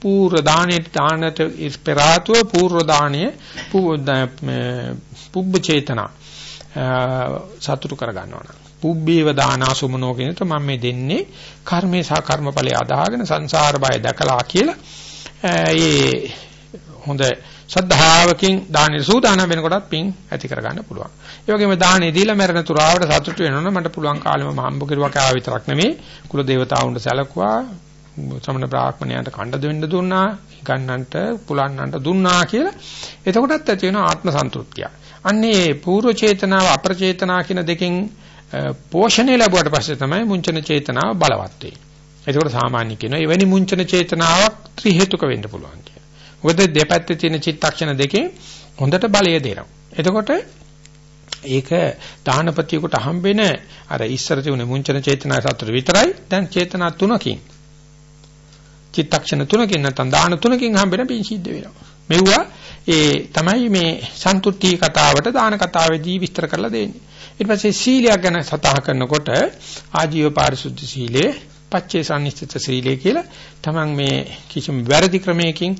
පූර්ව දාණයට දානට ඉස්පෙරාතුව පූර්ව දාණය පුබ්බ චේතනා සතුටු කර ගන්නවා නම් පුබ්බේව දානාසුමනෝ කියනට මම මේ දෙන්නේ කර්මේ සහ කර්මඵලයේ අදාගෙන සංසාර බය දැකලා කියලා ඒ හොඳ ශ්‍රද්ධාවකින් දානෙ සූදානම් වෙනකොටත් පිං ඇති කරගන්න පුළුවන්. ඒ වගේම දානෙ දීලා මරණ තුරාවට සතුටු වෙනවනම් මට පුළුවන් කාලෙම හම්බ කරුවා කාව විතරක් නෙමෙයි කුල දේවතාවුන්ට සැලකුවා සමන බ්‍රාහ්මණයන්ට කණ්ඩ දෙන්න දුන්නා, ගන්නන්ට පුලන්නන්ට දුන්නා කියලා. එතකොටත් ඇති වෙන ආත්ම සන්තුෂ්තිය. අන්නේ පූර්ව චේතනාව අපර චේතනා කියන දෙකෙන් පෝෂණය ලැබුවට පස්සේ තමයි මුංචන චේතනාව බලවත් වෙන්නේ. ඒකෝට සාමාන්‍ය කියනවා එවැනි මුංචන චේතනාවක් ත්‍රි හේතුක වෙන්න පුළුවන් කියලා. මොකද දෙපැත්තේ තියෙන චිත්තක්ෂණ දෙකේ හොඳට බලය දෙනවා. එතකොට ඒක දානපතියෙකුට හම්බෙන අර ඉස්සර තිබුණේ මුංචන චේතනා සතර විතරයි දැන් චේතනා තුනකින් චිත්තක්ෂණ තුනකින් නැත්නම් දාන තුනකින් හම්බෙන පින් සිද්ධ වෙනවා. මෙවුවා ඒ තමයි මේ සන්තුට්ටි කතාවට දාන කතාවේදී විස්තර කරලා දෙන්නේ. ඊට පස්සේ සීලයක් ගැන සතහ කරනකොට ආජීව පාරිශුද්ධ සීලය, පච්චේ සම්නිස්සිත සීලය කියලා තමන් මේ කිසිම වැරදි ක්‍රමයකින්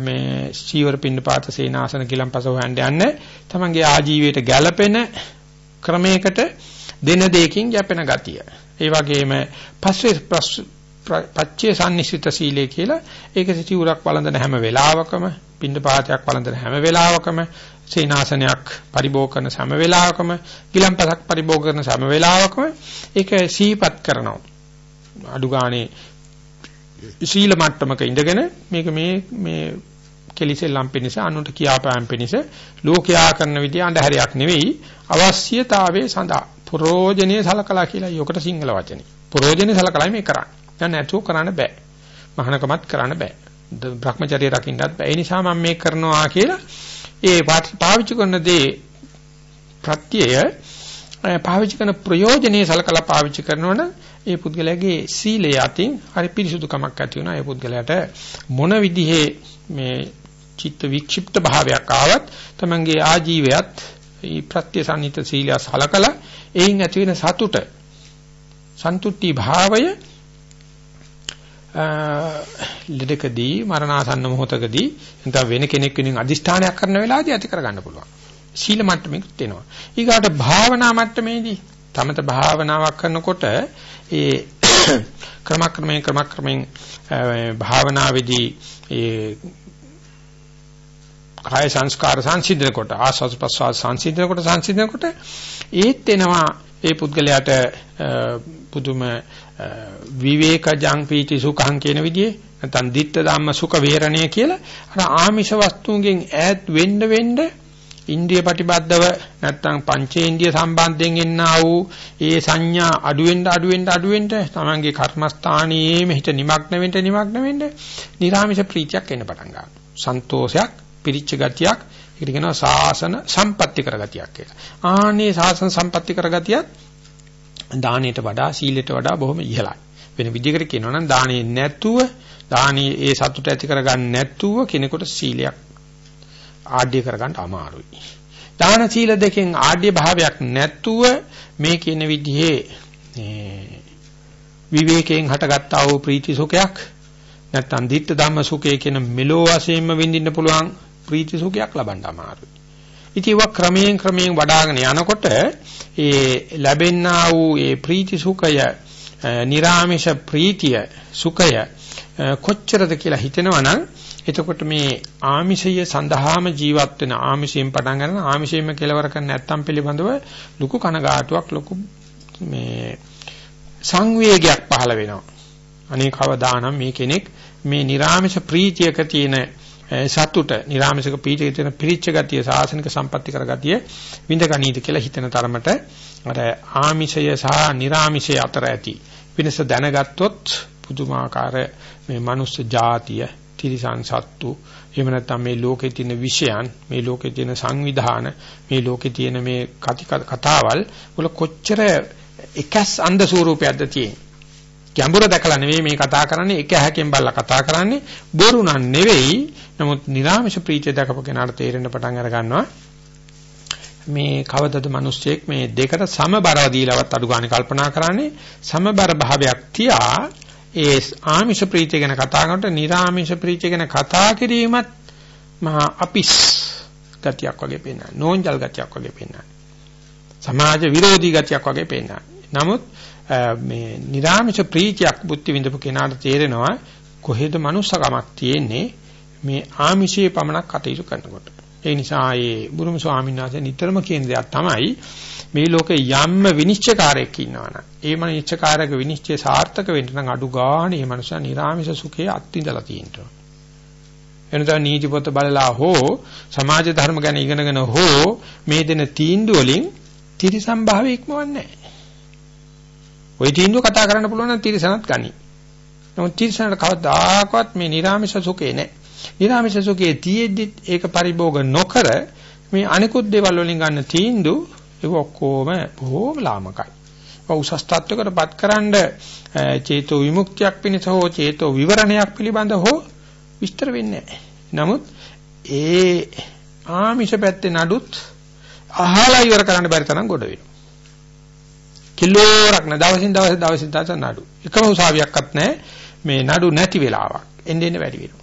මේ සීවර පින්න පාත සේනාසන කිලම්පස හොයන්න යන්නේ තමන්ගේ ආජීවයට ගැළපෙන ක්‍රමයකට දෙන දෙයකින් යැපෙන ගතිය. ඒ වගේම පස්සේ පච්චේ සම්නිසිත සීලය කියලා ඒක සිටිඋරක් වළඳන හැම වෙලාවකම පින්ඳ පාතයක් වළඳන හැම වෙලාවකම සීනාසනයක් පරිභෝග කරන හැම වෙලාවකම ගිලම්පසක් පරිභෝග කරන හැම වෙලාවකම ඒක සීපත් කරනවා. අඩු ගානේ සීල මට්ටමක ඉඳගෙන මේක මේ මේ කෙලිසෙල්ලම් පිණිස අනුන්ට කියාපෑම් පිණිස ලෝකයා කරන විදිහ අඳුරයක් නෙවෙයි අවශ්‍යතාවයේ සඳහා. ප්‍රෝජනීය සලකලා කියලා. යොකට සිංහල වචනේ. ප්‍රෝජනීය සලකලා මේ කරන්නේ. දැන් නැතුව කරන්න බෑ. මහානකමත් කරන්න බෑ. භ්‍රමචර්ය රකින්නත් බෑ. ඒ නිසා මම මේක කරනවා කියලා ඒ පාවිච්චි කරන දේ ප්‍රත්‍යය පාවිච්චි කරන ප්‍රයෝජනේ සලකලා පාවිච්චි කරනවනම් ඒ පුද්ගලයාගේ සීලය අතින් හරි පිරිසුදුකමක් ඇති වෙනවා. ඒ පුද්ගලයාට මොන විදිහේ මේ චිත්ත වික්ෂිප්ත භාවයක් ආවත් තමංගේ ආජීවයත් මේ ප්‍රත්‍යසන්නිත සීලය සලකලා එයින් ඇති වෙන සතුට සන්තුට්ටි භාවය ලෙඩකදී මරණාසන්න මොහොතකදී නැත්නම් වෙන කෙනෙක් වෙනින් අදිෂ්ඨානයක් කරන වෙලාවදී ඇති කරගන්න පුළුවන්. සීල මට්ටමෙකුත් එනවා. ඊගාට භාවනා මට්ටමේදී තමත භාවනාවක් කරනකොට ඒ ක්‍රමක්‍රමයෙන් ක්‍රමක්‍රමයෙන් භාවනාවේදී ඒ කාය සංස්කාර සංසිඳන කොට ආස්වාද ප්‍රසවාස සංසිඳන කොට සංසිඳන කොට ඒත් එනවා ඒ පුද්ගලයාට පුදුම විවේකජං පීති සුඛං කියන විදිහේ නැත්නම් ditta ධම්ම සුඛ වේරණය කියලා අර ආමිෂ වස්තුන්ගෙන් ඈත් වෙන්න වෙන්න ඉන්ද්‍රිය ප්‍රතිබද්ධව නැත්නම් පංචේන්ද්‍රිය සම්බන්ධයෙන් එන්නා වූ ඒ සංඥා අඩුවෙන්න අඩුවෙන්න අඩුවෙන්න තමන්ගේ කර්මස්ථානීයේම හිත නිමග්න වෙන්න නිමග්න වෙන්න නිර්ආමිෂ ප්‍රීතියක් එන්න පටන් ගන්නවා. සන්තෝෂයක්, පිරිච්ච ගතියක්, ඒකට කියනවා සාසන සම්පatti කරගතියක් කියලා. ආනේ සාසන සම්පatti කරගතියත් දාණයට වඩා සීලයට වඩා බොහොම ඉහළයි. වෙන විදිහකට කියනවා නම් දාණේ නැතුව දානී ඒ සතුට ඇති කරගන්න නැතුව කෙනෙකුට සීලයක් ආඩ්‍ය කරගන්න අමාරුයි. දාන සීල දෙකෙන් ආඩ්‍ය භාවයක් නැතුව මේ කියන විදිහේ විවේකයෙන් හටගත්තා වූ ප්‍රීති සුඛයක් නැත්නම් ditta ධම්ම සුඛය කියන මෙලෝ වශයෙන්ම විඳින්න පුළුවන් ප්‍රීති සුඛයක් ලබන්න අමාරුයි. ඉතින් ඒක ක්‍රමයෙන් ක්‍රමයෙන් වඩ아가න යනකොට ඒ ලැබෙන්නා වූ ඒ ප්‍රීති සුඛය, निराமிෂ ප්‍රීතිය සුඛය කොච්චරද කියලා හිතෙනවනම් එතකොට මේ ආමිෂය සඳහාම ජීවත් වෙන ආමිෂයෙන් පටන් ගන්න ආමිෂයෙන්ම කෙලවර කරන්න නැත්තම් පිළිබඳව ලুকু කනගාටුවක් ලොකු මේ සංවේගයක් පහළ වෙනවා. අනේ කවදානම් මේ කෙනෙක් මේ निराமிෂ ප්‍රීතියක තියෙන සතුට, නිරාමසික පීඨයේ තියෙන පිරිච්ච ගතිය, සාසනික සම්පatti කරගතිය විඳ ගනීද කියලා හිතන තරමට අර ආමිෂය සහ නිරාමිෂය අතර ඇති වෙනස දැනගත්තොත් පුදුමාකාර මේ මනුස්ස జాතිය, තිරිසන් සත්තු එහෙම නැත්නම් මේ ලෝකේ තියෙන විෂයන් මේ ලෝකේ තියෙන සංවිධාන මේ ලෝකේ තියෙන මේ කතාවල් වල කොච්චර එකස් අන්ධ ස්වරූපයක්ද තියෙන්නේ. ගැඹුර දැකලා නෙවෙයි මේ කතා කරන්නේ එක හැකෙන් බලලා කතා කරන්නේ බොරු නන් නෙවෙයි නමුත් නිර්ාමෂ ප්‍රීතිය දැකපු කෙනාට තේරෙන්න පටන් අර ගන්නවා. මේ කවදද මිනිස්සෙක් මේ දෙකට සමබරව දීලවත් අඩු ගන්න කල්පනා කරන්නේ? සමබර භාවයක් තියා ඒ ආමිෂ ප්‍රීතිය ගැන කතා කරනකොට නිර්ාමිෂ ප්‍රීතිය ගැන කතා කිරීමත් මහා අපිස් ගතියක් වගේ පේනවා නෝන්ජල් ගතියක් වගේ පේනවා සමාජ විරෝධී ගතියක් වගේ පේනවා නමුත් මේ නිර්ාමිෂ ප්‍රීතියක් බුද්ධ විඳපු කෙනාට තේරෙනවා කොහෙද මනුස්සකමක් තියෙන්නේ? මේ ආමිෂයේ පමණක් කටයුතු කරනකොට. ඒ නිසා ඒ බුරුම ස්වාමීන් වහන්සේ නිතරම කියන දෙයක් තමයි මේ ලෝකේ යම්ම විනිශ්චයකාරයෙක් ඉන්නවනම් ඒ විනිශ්චයකාරක විනිශ්චය සාර්ථක වෙන්න නම් අඩු ගානේ මේ මනුස්සයා නිර්ාමිෂ සුඛයේ අත්විඳලා තියෙනවා. එනතන නීති පොත බලලා හෝ සමාජ ධර්ම ගැන ඉගෙනගෙන හෝ මේ දෙන තීන්දුව වලින් ත්‍රිසම්භාවය ඉක්මවන්නේ නැහැ. ওই තීන්දුව කතා කරන්න පුළුවන් නම් තිරසනත් ගනි. නමුත් තිරසනට කවදාකවත් මේ නිර්ාමිෂ සුඛේ නැහැ. නිර්ාමිෂ සුඛේ තියෙද්දි ඒක පරිභෝග නොකර මේ අනිකුත් දේවල් වලින් ගන්න තීන්දුව ඒක ඔක්කොම බොහෝම ලාමකයි. උසස් තත්වයකටපත් කරන්න චේතෝ විමුක්තියක් පිණිස හෝ චේතෝ විවරණයක් පිළිබඳ හෝ විස්තර වෙන්නේ නමුත් ඒ ආමිෂ පැත්තේ නඩුත් අහලා ඉවර කරන්න බැරි තරම් ගොඩ වෙනවා. කිලෝරක් නැ දවසින් දවස දවසින් දවස නඩු. එකම උසාවියක්වත් නැහැ. මේ නඩු නැති වෙලාවක්. එන්නේ එන්නේ වැඩි වෙනවා.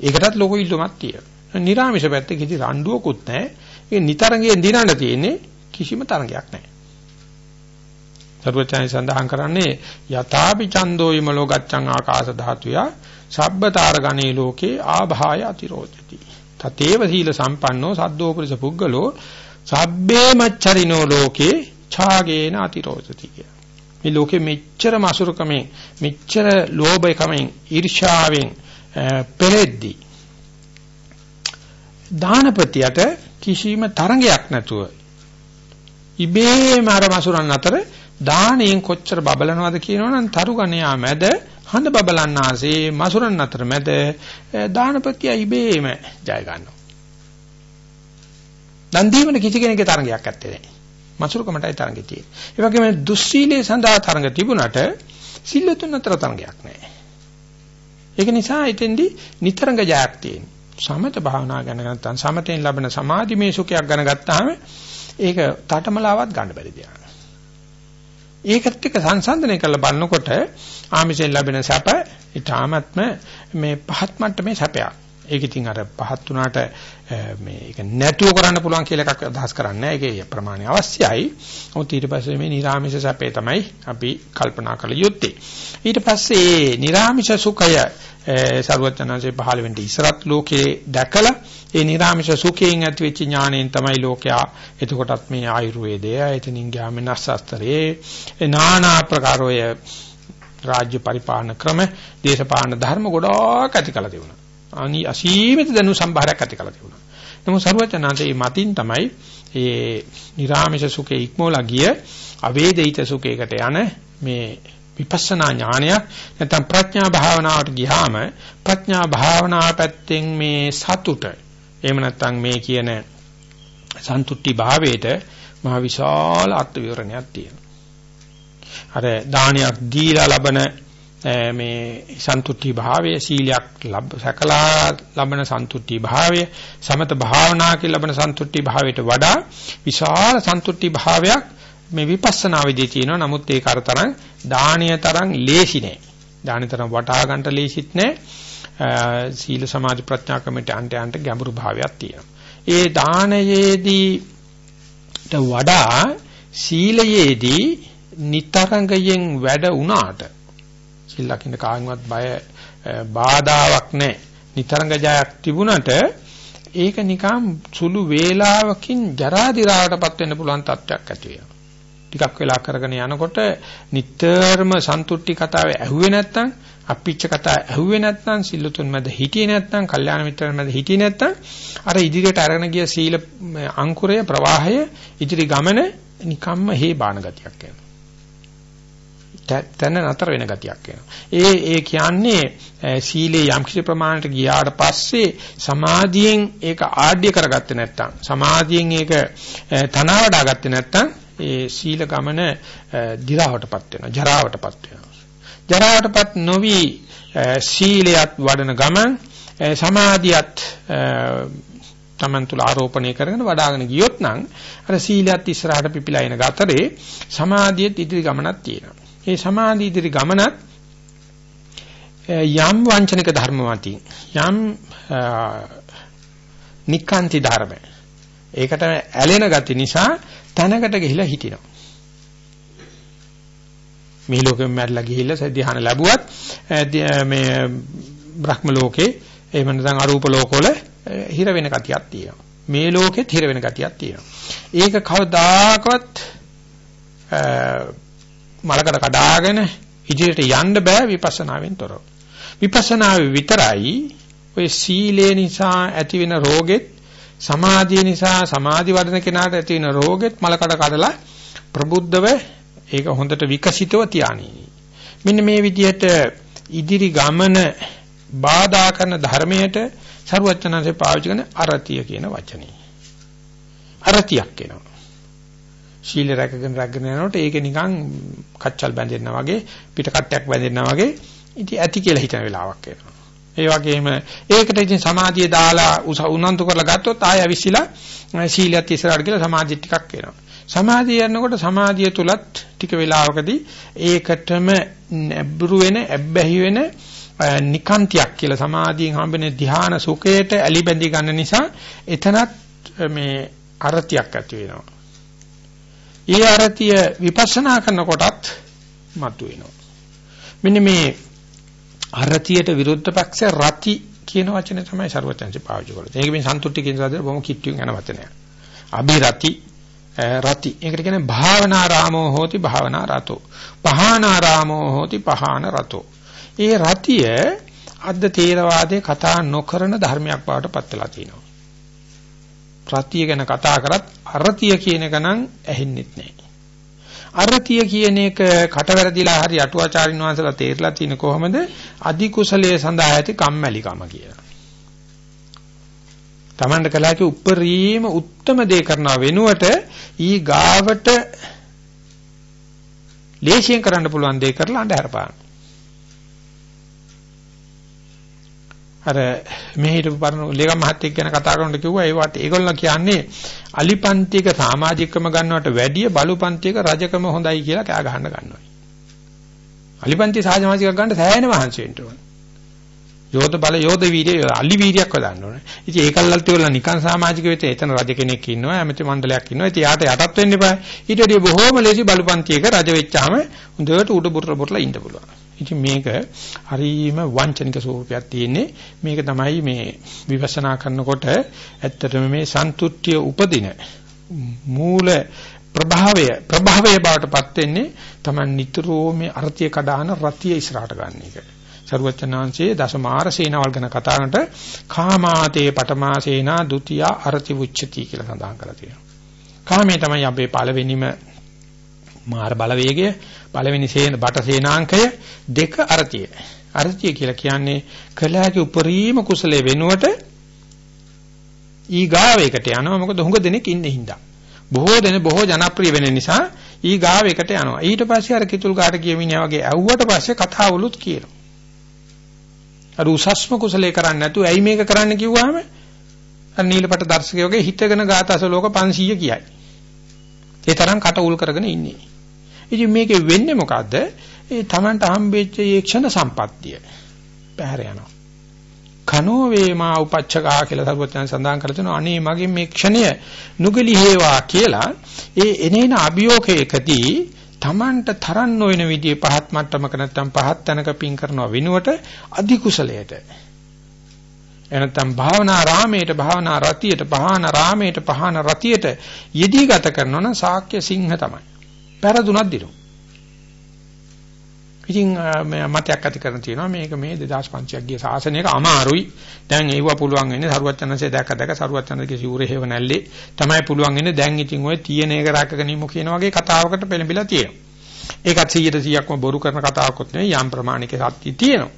ඒකටත් ලොකු ඉල්ලුමක් තියෙනවා. නිරාමිෂ පැත්තේ කිසි රණ්ඩුවකුත් නැහැ. ඒ නිතරංගයෙන් දිනන්න තියෙන්නේ කිසිම තරංගයක් නැහැ. සර්වචයන් සඳහන් කරන්නේ යථාපි චන්தோ විමලෝ ගච්ඡං ආකාශ ධාතුය සබ්බතාර ගණේ ලෝකේ ආභාය අතිරෝධති. තතේව සීල සම්පන්නෝ සද්දෝ පුරිස පුද්ගලෝ සබ්බේ මච්චරිනෝ ලෝකේ ඡාගේන අතිරෝධති කිය. මේ ලෝකෙ මෙච්චර මසුරුකමෙන් මෙච්චර ලෝභයකමෙන් ඊර්ෂාවෙන් Eh, පෙරෙද්දී දානපතියට කිසිම තරංගයක් නැතුව ඉබේම අර මසුරන් අතර දාණයෙන් කොච්චර බබලනවද කියනවනම් තරුගණයා මැද හඳ බබලන්න ආසේ මසුරන් අතර මැද eh, දානපතිය ඉබේම ජය ගන්නවා. දන් දීමේ කිසි කෙනෙකුගේ තරංගයක් නැත්තේ නෑ. මසුරුකමටයි තරංගෙ තියෙන්නේ. ඒ වගේම දුස්සීලේ සඳහා තරංග තිබුණට සිල්ලතුන් අතර තරංගයක් නැහැ. ඒක නිසා එතෙන්දී නිතරංග ජයක් තියෙනවා. සමත භාවනා ගැන ගත්තාම සමතෙන් ලැබෙන සමාධිමේ සුඛයක් ගැන ගත්තාම ඒක තටමලාවත් ගන්න බැරි දෙයක්. ඒකත් එක්ක සංසන්දනය කරලා බලනකොට ආමිෂෙන් ලැබෙන සැප ඊටාත්ම මේ පහත් මට්ටමේ සැපයක්. ඒක ඉතින් අර පහත් උනාට මේ ඒක නැතුව කරන්න පුළුවන් කියලා එකක් අදහස් කරන්නේ ඒකේ ප්‍රමාණය අවශ්‍යයි. මොකද ඊට පස්සේ මේ නිර්ාමිෂ සැපේ තමයි අපි කල්පනා කළ යුත්තේ. ඊට පස්සේ නිර්ාමිෂ සුඛය සර්වඥාන්සේ පහළ වෙන්න ඉස්සරත් ලෝකේ දැකලා ඒ නිර්ාමිෂ සුඛයෙන් ඇතිවෙච්ච ඥාණයෙන් තමයි ලෝකයා එතකොටත් මේ ආයුර්වේදය එතනින් ගියාම නස්සස්තරේ නානා ප්‍රකාරෝය රාජ්‍ය පරිපාලන ක්‍රම දේශපාලන ධර්ම ගොඩාක් ඇති කළ තිබුණා. අනි අසීමිත දනු සම්භාරයක් ඇති කළ තිබුණා. නමුත් සරුවචනාංශේ මතින් තමයි ඒ නිර්ාමිෂ සුඛේ ඉක්මෝලා ගිය අවේදිත සුඛයකට යන මේ විපස්සනා ඥානය නැත්නම් ප්‍රඥා භාවනාවට ගියාම ප්‍රඥා භාවනාව පැත්තෙන් මේ සතුට එහෙම නැත්නම් මේ කියන සන්තුට්ටි භාවයට මහ විශාල අර්ථ විවරණයක් තියෙනවා. අර දානයක් දීලා ලබන මේ සන්තුට්ටි භාවය සීලයක් සකලා ලබන සන්තුට්ටි භාවය සමත භාවනාකේ ලබන සන්තුට්ටි භාවයට වඩා විශාල සන්තුට්ටි භාවයක් මේ විපස්සනා විදිහේ තියෙනවා. නමුත් ඒක අර තරම් දානීය තරම් ලේසි නෑ. දානීය තරම් වටහා ගන්නට ලේසිත් නෑ. සීල සමාධි ප්‍රඥා කමිට අන්ට අන්ට ගැඹුරු භාවයක් තියෙනවා. ඒ දානයේදී වඩා සීලයේදී නිතරංගයෙන් වැඩ වුණාට සිල් ලකින්න කාගෙන්වත් බය බාධාවක් නැහැ. නිතරංග ජයක් තිබුණට ඒක නිකම් සුළු වේලාවකින් ජරා දිරාවටපත් වෙන්න පුළුවන් තත්ත්වයක් ඇති වෙනවා. ටිකක් වෙලා කරගෙන යනකොට නිතරම සන්තුට්ටි කතාව ඇහුවේ නැත්නම් අපිච්ච කතා ඇහුවේ නැත්නම් සිල්ලුතුන් මැද හිටියේ නැත්නම් කල්යාණ මිත්‍රන් මැද හිටියේ නැත්නම් අර ඉදිරියට අරගෙන ගිය සීල අංකුරය ප්‍රවාහය ඉදිරි ගමන නිකම්ම හේ බාන ගතියක් එනවා. තැන නතර වෙන ගතියක් එනවා. ඒ ඒ කියන්නේ සීලේ යම් කිසි ප්‍රමාණයට ගියාට පස්සේ සමාධියෙන් ඒක ආඩ්‍ය කරගත්තේ නැත්නම් සමාධියෙන් ඒක තන වඩා ගත්තේ නැත්නම් ඒ සීල ගමන දි รา වටපත් වෙනවා, ජරාවටපත් වෙනවා. ජරාවටපත් නොවි සීලයත් වඩන ගමන් සමාධියත් තමන් තුල ආරෝපණය කරගෙන වඩ아가න ගියොත් නම් අර සීලයත් ඉස්සරහට පිපිලා එන ගතරේ සමාධියෙත් ඉදිරි ගමනක් තියෙනවා. ඒ සමාධි ඉදිරි ගමනත් යම් වංචනික ධර්ම වතින් යම් නිකාන්ති ධර්ම ඒකට ඇලෙන ගති නිසා තනකට ගිහිලා හිටිනවා. මේ ලෝකෙම මැරලා ගිහිල්ලා සද්ධාන ලැබුවත් මේ බ්‍රහ්ම ලෝකේ එහෙම නැත්නම් අරූප ලෝකවල හිර වෙන ගතියක් තියෙනවා. මේ ලෝකෙත් හිර වෙන ගතියක් තියෙනවා. ඒක කවදාකවත් මලකට කඩාගෙන ඉදිරියට යන්න බෑ විපස්සනාවෙන් තොරව. විපස්සනාවේ විතරයි ඔය සීලේ නිසා ඇතිවෙන රෝගෙත් සමාධිය නිසා සමාධි වඩන කෙනාට ඇතිවෙන රෝගෙත් මලකට කඩලා ප්‍රබුද්ධව ඒක හොඳට විකසිතව තියානි. මෙන්න මේ විදිහට ඉදිරි ගමන බාධා කරන ධර්මයට සරුවචනanse පාවිච්චි කරන අරතිය කියන වචනේ. අරතියක් එනවා. ශීල රැකගෙන රැකගෙන යනකොට ඒක නිකන් කච්චල් බැඳෙනා වගේ පිට කට්ටයක් බැඳෙනා වගේ ඉතින් ඇති කියලා හිතන වෙලාවක් එනවා. ඒ වගේම ඒකට ඉතින් සමාධිය දාලා උනන්දු කරලා ගත්තොත් ආය අවිසිලා ශීලයක් ඉස්සරහට ගිහලා සමාධිය ටිකක් එනවා. සමාධිය යනකොට සමාධිය තුලත් ටික වෙලාවකදී ඒකටම නැඹුරු වෙන ඇබ්බැහි වෙන නිකාන්තියක් කියලා සමාධියෙන් හම්බෙන ධ්‍යාන සුඛයට ඇලි බැඳි ගන්න නිසා එතනත් මේ අරතියක් ඇති වෙනවා. ඒ අරතිය විපස්සනා කරනකොටත් මතුවෙනවා. මෙන්න මේ අරතියට විරුද්ධ පක්ෂ රති කියන වචනේ තමයි ਸਰවචන්සි පාවිච්චි කරන්නේ. ඒක මේ සන්තුට්ටි කියන සාදර බොහොම කිට්ටුවෙන් යන වචනයක්. අභිරති රති. ඒකට කියන්නේ භාවනාරාමෝ හෝති භාවනා රතෝ. පහානාරාමෝ හෝති පහාන රතෝ. ඒ රතිය අද්ද තේරවාදයේ කතා නොකරන ධර්මයක් බවට පත් වෙලා තියෙනවා. රතිය ගැන කතා කරත් අරතිය කියන එක නම් ඇහෙන්නෙත් නැහැ. අරතිය කියන එක කටවැරදිලා හරි අටුවාචාරින් වහන්සේලා තේරලා තියෙන කොහොමද? අදි කුසලයේ සඳහා ඇති කම්මැලිකම කියලා. Tamanda කලාවේ උප්පරීම උත්තරම දේ කරනවා වෙනුවට ඊ ගාවට ලේසියෙන් කරන්න පුළුවන් දේ කරලා අඬ අර මේ හිටපු පරණ ලේකම් මහත්තයෙක් ගැන කතා කරනකොට කිව්වා ඒවට ඒගොල්ලෝ කියන්නේ අලිපන්තියක සමාජිකකම ගන්නවට වැඩිය බලුපන්තියක රජකම හොඳයි කියලා කෑ ගහන්න ගන්නවා. අලිපන්තිය සමාජිකක ගන්න සෑහෙන මහන්සි වෙන්න ඕන. යෝධ බල යෝධ වීර්ය අලි වීර්යයක් වදන්න ඕනේ. ඉතින් ඒකල්ලත් ඒගොල්ලෝ නිකන් සමාජික වෙත එතන රජ කෙනෙක් ඉන්නවා, ඇමති මණ්ඩලයක් ඉන්නවා. ඉතින් යාට යටත් වෙන්න එපා. ඊට වඩා බොහෝම ලේසි බලුපන්තියක රජ වෙච්චාම හොඳට උඩ බුරල බුරලා ඉන්න පුළුවන්. ඉතින් මේක හරීම වංචනික ස්වරූපයක් තියෙන්නේ. මේක තමයි මේ විපස්සනා කරනකොට ඇත්තටම මේ සන්තුට්ඨිය උපදින මූල ප්‍රභාවය ප්‍රභාවය බවටපත් වෙන්නේ Taman නිතරම මේ අර්ථය කඩාන රතිය ඉස්සරහට ගන්න එක. සරුවචනාංශයේ දසමාර සේනාවල් ගැන කතා කරනට කාමාතේ පඨමා සේනා ဒ ුතිය අර්ථි උච්චති කියලා සඳහන් කරලා තියෙනවා. කාමයේ තමයි අපේ පළවෙනිම මාර බලවේගය පළවෙනි සේන බට සේනාංකය දෙක අර්ථිය. අර්ථිය කියලා කියන්නේ කලහගේ උපරිම කුසලයේ වෙනුවට ඊගාවයකට යනවා මොකද හුඟ දෙනෙක් ඉන්නේ හින්දා. බොහෝ දෙනෙක් බොහෝ ජනප්‍රිය වෙන නිසා ඊගාවයකට යනවා. ඊට පස්සේ අර කිතුල් කාට කියමිනියා වගේ ඇව්වට පස්සේ කතාවලුත් කියනවා. අර උසස්ම කුසලයේ කරන්නේ නැතුව ඇයි මේක කරන්න කිව්වහම අර නීලපට දර්ශකයෝ වගේ හිතගෙන ගාතස ලෝක 500 කියයි. ඒ තරම් කට උල් කරගෙන ඉන්නේ. ඉතින් මේකේ වෙන්නේ මොකද්ද? ඒ Tamanට හම්බෙච්ච ඒ ක්ෂණ සම්පත්තිය පැහැර යනවා. කනෝ වේමා උපච්චකා කියලා සරුවචන සඳහන් කරලා තියෙනවා. අනේ මගේ මේ ක්ෂණය නුගලි හේවා කියලා ඒ එනේන අභියෝගයකදී Tamanට තරන් නොවන විදිහේ පහත් මට්ටමක නැත්තම් පහත් තැනක පින් කරනවා වෙනුවට අධි කුසලයට එනතම් භාවනා රාමයට භාවනා රතියට පහන රාමයට පහන රතියට යෙදී ගත කරනවා නම් ශාක්‍ය සිංහ තමයි. පෙරදුනක් දිනු. ඉතින් මතයක් ඇති කරන තියෙනවා මේක මේ 2500ක් ගිය සාසනයක අමාරුයි. දැන් ඒව පුළුවන් වෙන්නේ සරුවච්චන්සේ දැක දැක සරුවච්චන්ගේ සිවුරේ හේව නැල්ලේ තමයි පුළුවන් වෙන්නේ. දැන් ඉතින් ඔය තියෙන එක රැකගෙන ඉමු කියන වගේ කතාවකට පෙළඹිලා තියෙනවා. ඒකත් 100%ක්ම බොරු කරන කතාවක්වත් නෙවෙයි යම් ප්‍රමාණික සත්‍ය තියෙනවා.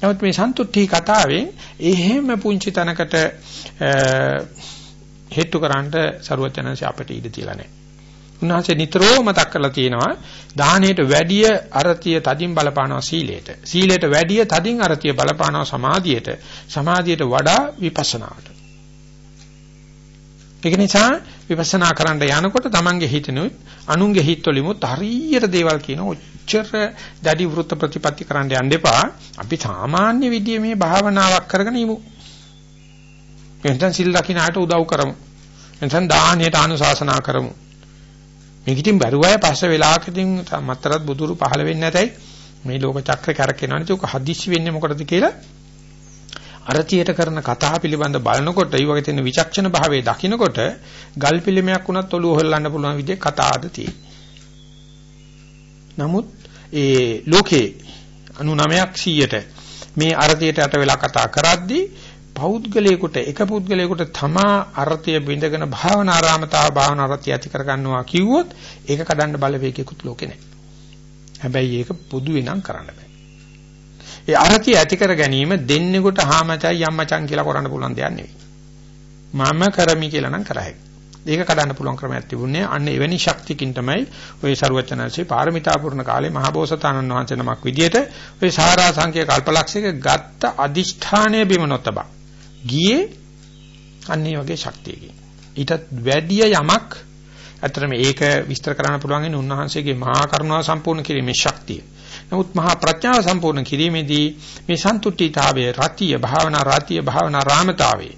නමුත් මේ සන්තුට්ටි කතාවෙන් එහෙම පුංචි තැනකට හේතු කරන්න ਸਰුවචනංශ අපිට ඉඩ තියලා නැහැ. උන්වහන්සේ නිතරම මතක් කරලා තියෙනවා දානයට වැඩිය අරතිය තදින් බලපානවා සීලයට. සීලයට වැඩිය තදින් අරතිය බලපානවා සමාධියට. සමාධියට වඩා විපස්සනාවට. ඒක නිසා විපස්සනා කරන්න යනකොට Tamange හිතෙනුත් අනුන්ගේ හිතවලිමුත් හරියට දේවල් කියන ඔච්චර දැඩි වෘත්ත ප්‍රතිපatti කරන්න යන්න එපා. අපි සාමාන්‍ය විදිහේ මේ භාවනාවක් කරගෙන ඉමු. එතෙන් සිල් ලකින ආයත උදව් කරමු. එතෙන් දාහණයට අනුශාසනා කරමු. මේක ඉතින් බැරුවය පස්සේ වෙලාවකදී මතරත් බුදුරු පහළ වෙන්නේ නැතයි. මේ ලෝක චක්‍ර කැරකෙනවා නේ ඒක හදිස්සි වෙන්නේ මොකටද කියලා? අරතියට කරන කතා පිළිබඳ බලනකොට ඒ වගේ තියෙන විචක්ෂණ භාවයේ දකිනකොට ගල් පිළිමයක් වුණත් ඔළුව හොල්ලන්න පුළුවන් විදිහේ කතාද තියෙන්නේ. නමුත් ඒ ලෝකේ 99ක් 100ට මේ අරතියට යට වෙලා කතා කරද්දී පෞද්ගලයෙකුට එක පුද්ගලයෙකුට තමා අර්ථය බිඳගෙන භාවනා ආරාමතාව භාවනා අර්ථය ඇති කරගන්නවා කිව්වොත් ඒක කඩන්න බලවේගයකුත් ලෝකේ නැහැ. හැබැයි ඒක පොදු වෙනම් කරන්න බෑ. ඒ අර්ථය ඇති කර ගැනීම දෙන්නෙකුට හාමචයි යම්මචන් කියලා කරන්න පුළුවන් දෙයක් නෙවෙයි. මම කරමි කියලා නම් කරහයි. ඒක කඩන්න පුළුවන් ක්‍රමයක් තිබුණේ අන්න එවැනි ශක්තියකින් තමයි ওই ਸਰුවචනanse පාරමිතා පුරණ කාලේ මහබෝසතාණන් වහන්සේ නමක් විදියට ওই සාරා සංකේ කල්පලක්ෂයක ගත්ත අදිෂ්ඨානය බිම නොතබා ගියේ අන්නේ වගේ ශක්තියකින්. ඊටත් වැඩිය යමක් අතරම ඒක විස්තර කරන්න පුළුවන් ඉන්නේ උන්වහන්සේගේ මහා කරුණාව සම්පූර්ණ කිරීමේ ශක්තිය. නමුත් මහා ප්‍රඥාව සම්පූර්ණ කිරීමේදී මේ සන්තුට්ඨීතාවයේ රතිය භාවනා රතිය භාවනා රාමතාවේ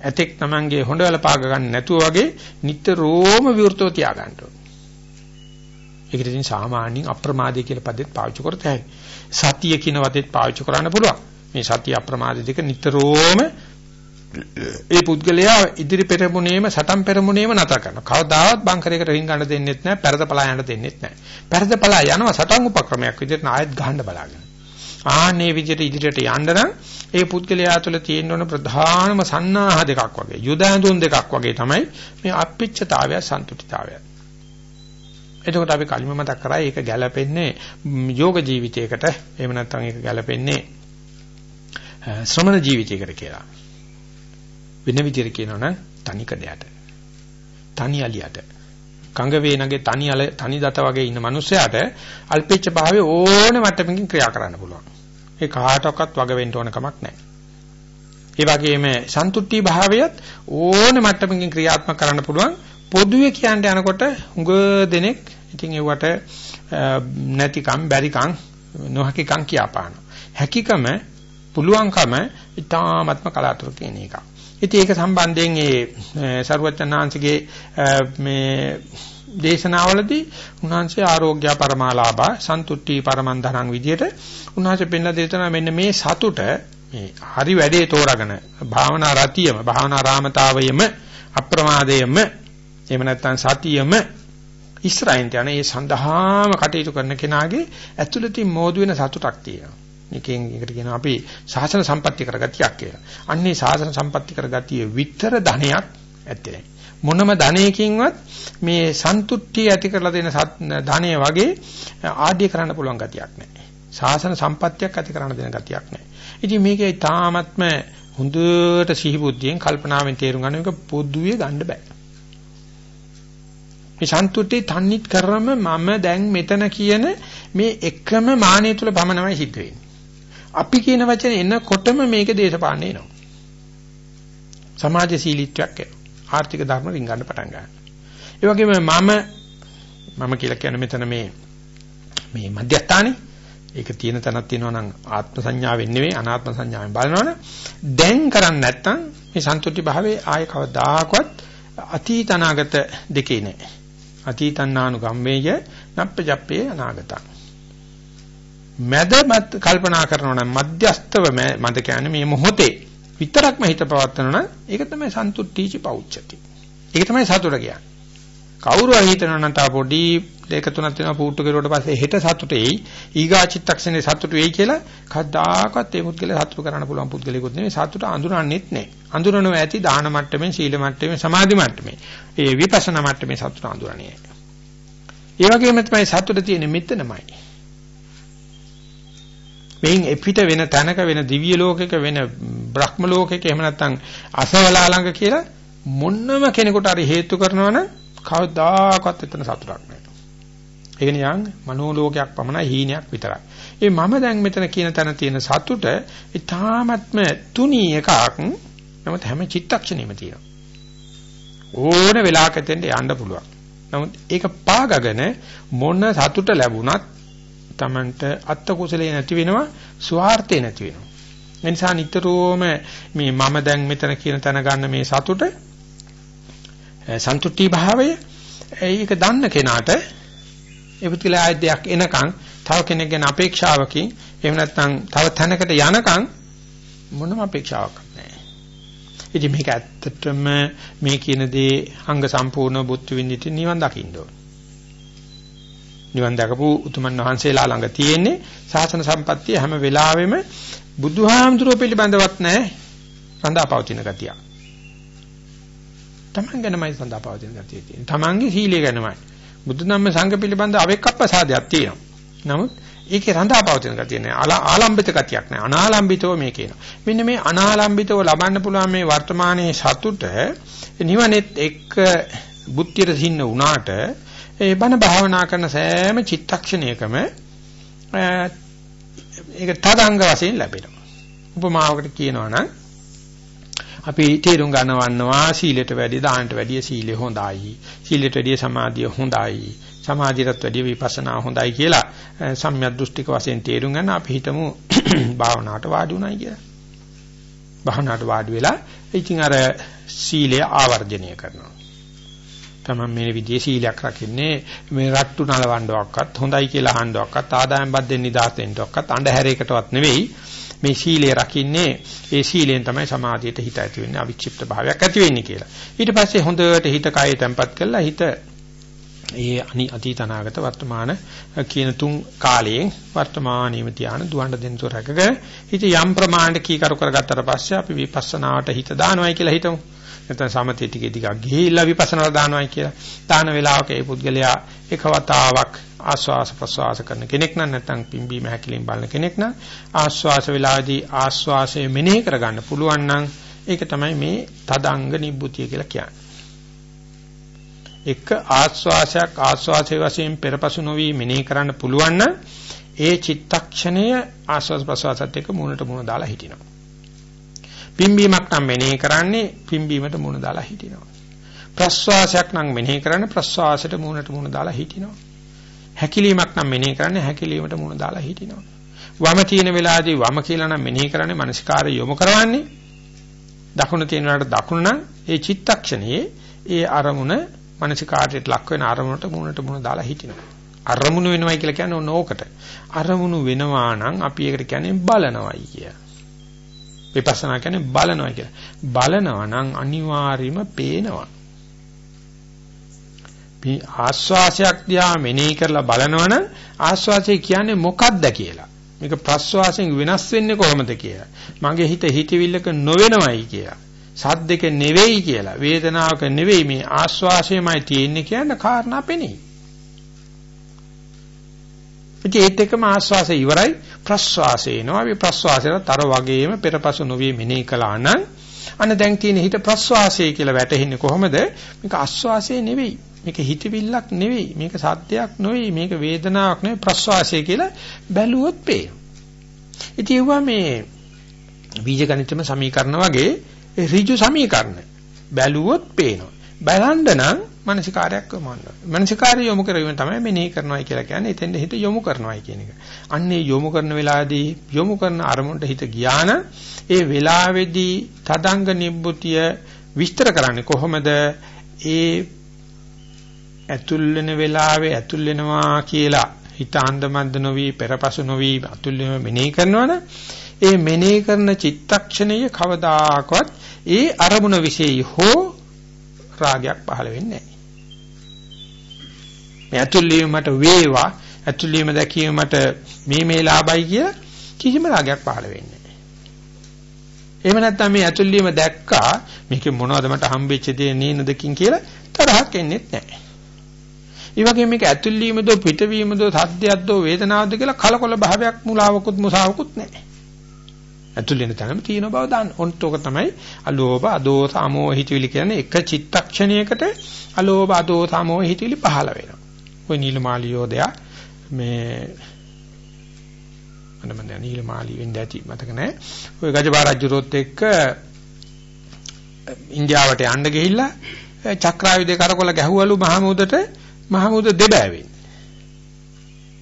ඇතෙක් Tamange හොඬවල පාග ගන්න නැතුව වගේ නිතරම විවෘතව තියාගන්න ඕනේ. ඒකට ඉතින් සාමාන්‍යයෙන් අප්‍රමාදය කියලා පදෙත් පාවිච්චි කරත හැකියි. සතිය කියන වදෙත් පාවිච්චි කරන්න පුළුවන්. මේ සතිය අප්‍රමාද දෙක නිතරම ඒ පුද්ගලයා ඉදිරි පෙරමුණේම සටන් පෙරමුණේම නතර කරනවා. කවදාවත් බංකරයකට රින් ගන්න දෙන්නෙත් නැහැ, පෙරද පලා යන්න දෙන්නෙත් නැහැ. පෙරද පලා යනවා සටන් උපක්‍රමයක් විදිහට ආයෙත් ගහන්න බලාගෙන. ආන්නේ විදිහට ඉදිරියට යන්න නම් ඒ පුද්ගලයා තුළ තියෙන ඕන ප්‍රධානම සන්නාහ දෙකක් වගේ, යුද ඇඳුම් දෙකක් වගේ තමයි මේ අපිච්චතාවය සන්තුටිතාවය. එතකොට අපි කලින්ම මතක් කරා ඒක ගැළපෙන්නේ යෝග ජීවිතයකට එහෙම නැත්නම් ඒක ගැළපෙන්නේ ශ්‍රමණ ජීවිතයකට කියලා. වෙන විදිහට කියනවා නම් තනිකඩයට. තනි අලියට. කංග වේනගේ තනි අල තනි දත වගේ ඉන්න මිනිස්සයාට අල්පෙච්ච භාවයේ ඕන මට්ටමකින් ක්‍රියා කරන්න පුළුවන්. ඒ කාටවත් වග වෙන්න ඕන කමක් නැහැ. ඒ වගේම සන්තුට්ටි භාවයත් ඕන මට්ටමකින් ක්‍රියාත්මක කරන්න පුළුවන්. පොදුවේ කියන්න යනකොට හුඟ දෙනෙක් ඉතින් ඒවට නැතිකම් බැරිකම් නොහැකිකම් කියාපාන. හැකියකම පුළුවන්කම ඊ타ත්ම කලාතුරකින් එකක්. ඉතින් ඒක සම්බන්ධයෙන් ඒ සරුවචනාංශගේ මේ දේශනාවලදී උන්වහන්සේ ආරෝග්‍ය පරමාලාභා සන්තුට්ටි පරමන්දරං විදියට උන්වහන්සේ පෙන්ලා දෙතන මෙන්න මේ සතුට මේ හරි වැඩේ තෝරාගෙන භාවනා රතියම භාවනා රාමතාවයම අප්‍රමාදයම එහෙම නැත්නම් සතියම ඉස්රායින් යන ඒ සඳහාම කටයුතු කරන කෙනාගේ ඇතුළතින් මෝදු වෙන සතුටක් තියෙනවා. මේකෙන් එකට කියනවා අපි සාසන සම්පත්‍ති කරගතියක් කියලා. අන්නේ සාසන සම්පත්‍ති කරගතිය විතර ධනයක් ඇත්තේ මොනම ධනයකින්වත් මේ සන්තුට්ඨිය ඇති කරලා දෙන ධනය වගේ ආඩ්‍ය කරන්න පුළුවන් ගතියක් නැහැ. සාසන සම්පත්තියක් ඇති කරන්න දෙන ගතියක් නැහැ. ඉතින් මේකේ තාමත්ම හොඳට සිහි බුද්ධියෙන් කල්පනාවෙන් තේරුම් ගන්න එක පොදුවේ ගන්න බෑ. මේ සන්තුට්ටි තන්නිත් කරම මම දැන් මෙතන කියන මේ එකම මානෙ තුල පමණමයි සිද්ධ වෙන්නේ. අපි කියන වචනේ එනකොටම මේක දේශපාලනේ එනවා. සමාජශීලීත්වයක් එනවා. ආර්ථික ධර්ම රින්ගන්න පටන් ගන්නවා. ඒ වගේම මම මම කියලා කියන්නේ මෙතන මේ මේ මධ්‍යස්ථානේ ඒක තියෙන තැනක් තියෙනවා නම් ආත්ම සංඥාවෙන් නෙවෙයි අනාත්ම සංඥාවෙන් බලනවනේ දැන් කරන්නේ නැත්නම් මේ සන්තුට්ටි භාවයේ ආය කවදාකවත් අතීත අනාගත දෙකේ නෑ අතීතන්නානුගම්මේය නප්පජප්පේ අනාගතං මැදමත් කල්පනා කරනවා නම් මධ්‍යස්තව මද කියන්නේ මේ මොහොතේ විතරක්ම හිත පවත්වනවා නම් ඒක තමයි සන්තුට්ඨීචි පෞච්චති. ඒක තමයි සතුට කියන්නේ. කවුරු හරි හිතනවා නම් තා පොඩි දෙක තුනක් වෙනවා පුට්ටු කෙරුවට පස්සේ හෙට සතුටේයි ඊගා චිත්තක්ෂණේ සතුට වෙයි කියලා කවදාකවත් ඒ පුද්ගලයා සතුට කරන්න පුළුවන් පුද්ගලයෙකුත් නෙවෙයි සතුට අඳුරන්නේත් නැහැ. අඳුරනව ඇති දාන මට්ටමේ සීල මට්ටමේ සමාධි මට්ටමේ. ඒ විපස්සනා මට්ටමේ සතුට අඳුරන්නේ නැහැ. ඒ වගේම තමයි සතුට තියෙන්නේ මෙතනමයි. මේන් එපිට වෙන තැනක වෙන දිව්‍ය ලෝකයක වෙන බ්‍රහ්ම ලෝකයක එහෙම නැත්නම් අසවලා ළඟ කියලා මොන්නම කෙනෙකුට හරි හේතු කරනවනම් කවදාකවත් එතන සතුටක් නැහැ. ඒක නිකන් මනෝලෝකයක් පමණයි හීනයක් විතරයි. ඒ මම දැන් මෙතන කියන තැන තියෙන සතුට ඊ타ත්ම තුනී එකක්. නමුත් හැම චිත්තක්ෂණෙම තියෙනවා. ඕන වෙලාවකෙන්ද යන්න පුළුවන්. නමුත් ඒක පාගගෙන මොන සතුට ලැබුණත් Tamanට අත්ත කුසලේ නැති වෙනවා ස්වార్థේ නැති වෙනවා. ඒ නිසා නිතරම මේ මම දැන් මෙතන කියන තැන ගන්න මේ සතුට සන්තුට්ටි භාවය ඒක දන්න කෙනාට එපිටලා ආයතයක් එනකන් තව කෙනෙක් ගැන අපේක්ෂාවකින් එහෙම නැත්නම් තව තැනකට යනකන් මොනම අපේක්ෂාවක් නැහැ. ඉතින් මේක ඇත්තටම මේ කියන දේ අංග සම්පූර්ණ බුද්ධ විඳිට නිවන් දකින්න ඕන. නිවන් දකපු උතුමන් වහන්සේලා ළඟ තියෙන්නේ සාසන සම්පත්තිය හැම වෙලාවෙම බුදුහාමුදුරුවෝ පිළිබඳවත් නැහැ රඳාපවතින ගතිය. Taman ගැනමයි රඳාපවතින ගතිය තියෙන්නේ. Tamanගේ සීලය ගැනමයි. බුදු ධම්ම සංඝ පිළිබඳ අවෙක්කප්පසාදයක් තියෙනවා. නමුත් ඒකේ රඳාපවතින ගතිය නෑ. ආලම්බිත ගතියක් නෑ. අනාලම්බිතව මේ කියනවා. මෙන්න මේ අනාලම්බිතව ලබන්න පුළුවන් මේ වර්තමානයේ සතුට නිවනෙත් එක්ක බුද්ධියට සින්න උනාට ඒ බණ භාවනා කරන සෑම චිත්තක්ෂණයකම ඒක තදංග වශයෙන් ලැබෙනවා. උපමාවකට කියනවා නම් අපි තේරුම් ගන්නවන්නවා සීලයට වැඩිය දානට වැඩිය සීලය හොඳයි. සීලයට වැඩිය සමාධිය හොඳයි. සමාධියට වැඩිය විපස්සනා හොඳයි කියලා සම්‍යක් දෘෂ්ටික වශයෙන් තේරුම් ගන්න අපි හිතමු භාවනාවට වාඩි උනායි කියලා. භාවනාවට වාඩි වෙලා ඉතින් අර සීලය ආවර්ජනය කරනවා. තමයි මේ විදිහේ සීලයක් රකින්නේ මේ රට්ටු නලවන්නවක්වත් හොඳයි කියලා අහන්නවක්වත් ආදායම් බද්දෙන් නිදාස් වෙන්නවක්වත් අඳුරේකටවත් නෙවෙයි මේ සීලය රකින්නේ ඒ සීලෙන් තමයි සමාධියට හිත ඇති වෙන්නේ අවික්ෂිප්ත භාවයක් ඇති වෙන්නේ කියලා. ඊට පස්සේ හොඳට හිත කය තැම්පත් කරලා හිත ඒ අනි අතීත අනාගත වර්තමාන කියන තුන් කාලයෙන් වර්තමානීයම ධානය දුවන්න දෙන්නතෝ රැකගෙන හිත යම් ප්‍රමාණයක කීකරු කරගත්තට පස්සේ අපි විපස්සනාවට හිත දානවයි කියලා හිතමු. නැත්නම් සමතේ ටිකේ ටිකක් ගිහිල්ලා විපස්සනා දානවයි කියලා. දාන වේලාවක ඒ පුද්ගලයා එකවතාවක් ආස්වාස ප්‍රස්වාස කරන කෙනෙක් නම් නැත්නම් පිම්බීම හැකිලින් බලන කෙනෙක් නම් ආස්වාස වේලාවේදී ආස්වාසය මෙනෙහි කරගන්න පුළුවන් නම් ඒක තමයි මේ තදංග නිබ්බුතිය කියලා කියන්නේ. එක ආස්වාසයක් ආස්වාසයේ වශයෙන් පෙරපසු නොවි මෙනෙහි කරන්න පුළුවන් නම් ඒ චිත්තක්ෂණය ආස්වාස් ප්‍රස්වාසත් එක්ක මූණට මූණ දාලා හිටිනවා. පිම්බීමක් නම් මෙනෙහි කරන්නේ පිම්බීමට මුණ දාලා හිටිනවා. ප්‍රස්වාසයක් නම් මෙනෙහි කරන්නේ ප්‍රස්වාසයට මුණට මුණ දාලා හිටිනවා. හැකිලීමක් නම් මෙනෙහි කරන්නේ හැකිලීමට මුණ දාලා හිටිනවා. වම තියෙන වෙලාවේදී වම කියලා නම් මෙනෙහි කරන්නේ මනසිකාරය යොමු කරවන්නේ. දකුණ තියෙන වෙලාවට දකුණ නම් ඒ චිත්තක්ෂණයේ ඒ අරමුණ මනසිකාරයට ලක් වෙන අරමුණට මුණට මුණ දාලා හිටිනවා. අරමුණු වෙනවයි කියලා කියන්නේ ඕන ඕකට. අරමුණු වෙනවා නම් අපි ඒකට කියන්නේ බලනවයි කියලා. විපස්සනා කියන්නේ බලනවා කියලා. බලනවා නම් අනිවාර්යයෙන්ම පේනවා. මේ ආස්වාසයක් දිහා මෙනෙහි කරලා බලනවනම් ආස්වාසය කියන්නේ මොකක්ද කියලා. මේක ප්‍රස්වාසයෙන් වෙනස් වෙන්නේ කොහොමද කියලා. මගේ හිත හිතවිල්ලක නොවෙනවයි කියලා. සද්දක නෙවෙයි කියලා. වේදනාවක නෙවෙයි මේ ආස්වාසයමයි තියෙන්නේ කියන කාරණා පෙනේ. ඉතින් ඒත් එක්කම ආස්වාසය ඉවරයි ප්‍රස්වාසය එනවා. අපි ප්‍රස්වාසයට තර වගේම පෙරපසු නොවේ මෙනෙහි කළා නම් අන්න දැන් තියෙන හිත ප්‍රස්වාසය කියලා වැටෙන්නේ කොහොමද? මේක ආස්වාසය නෙවෙයි. මේක හිතවිල්ලක් නෙවෙයි. මේක සත්‍යයක් නෙවෙයි. මේක වේදනාවක් නෙවෙයි ප්‍රස්වාසය කියලා බැලුවොත් පේනවා. ඉතින් ඒවා මේ බීජගණිතම සමීකරණ වගේ ඍජු සමීකරණ බැලුවොත් පේනවා. බලන්න නම් මානසිකාරයක් යොමුන්න. මානසිකාරය යොමු කිරීම තමයි මෙනෙහි කරනවායි කියලා කියන්නේ. එතෙන්ද හිත යොමු කරනවායි කියන එක. අන්නේ යොමු කරන වෙලාවේදී යොමු කරන අරමුණට හිත ගියාන ඒ වෙලාවේදී තදංග නිබ්බුතිය විස්තර කරන්නේ කොහොමද? ඒ ඇතුල් වෙන වෙලාවේ ඇතුල් වෙනවා කියලා හිත අන්දමන්ද නොවි පෙරපසු නොවි අතුල් වෙන මෙනෙහි කරනවනේ ඒ මෙනෙහි කරන චිත්තක්ෂණය කවදාකවත් ඒ අරමුණ વિશેයි හෝ රාගයක් පහළ වෙන්නේ නැහැ. මේ ඇතුළේ මට වේවා ඇතුළේම දැකීම මට මේ මේ ලාභයි කියලා කිසිම රාගයක් පහළ වෙන්නේ නැහැ. එහෙම නැත්නම් මේ ඇතුළේම දැක්කා මේක මොනවද මට හම්බෙච්ච දේ නේනදකින් කියලා තරහක් එන්නේ නැහැ. ඒ වගේ මේක ඇතුල් වීමද පිටවීමද සද්දයක්ද වේදනාවක්ද කියලා කලකොල භාවයක් මුලාවකුත් මුසාවකුත් නැහැ. ඇතුල් වෙන තැනම තියෙන බව දාන්න. ඔන්ටෝක තමයි අලෝභ අදෝස අමෝහ හිතවිලි කියන්නේ එක චිත්තක්ෂණයකට අලෝභ අදෝස අමෝහ හිතවිලි පහළ වෙනවා. ওই නීලමාලියෝදයා මේ මම දැන් නීලමාලි වෙන්න ඇති මතක නැහැ. ওই ගජබා රජුරොත් එක්ක ඉන්දියාවට යන්න ගිහිල්ලා චක්‍රායුධේ කරකොල ගැහුවලු මහමුදට මහමුද දෙබෑවෙන්.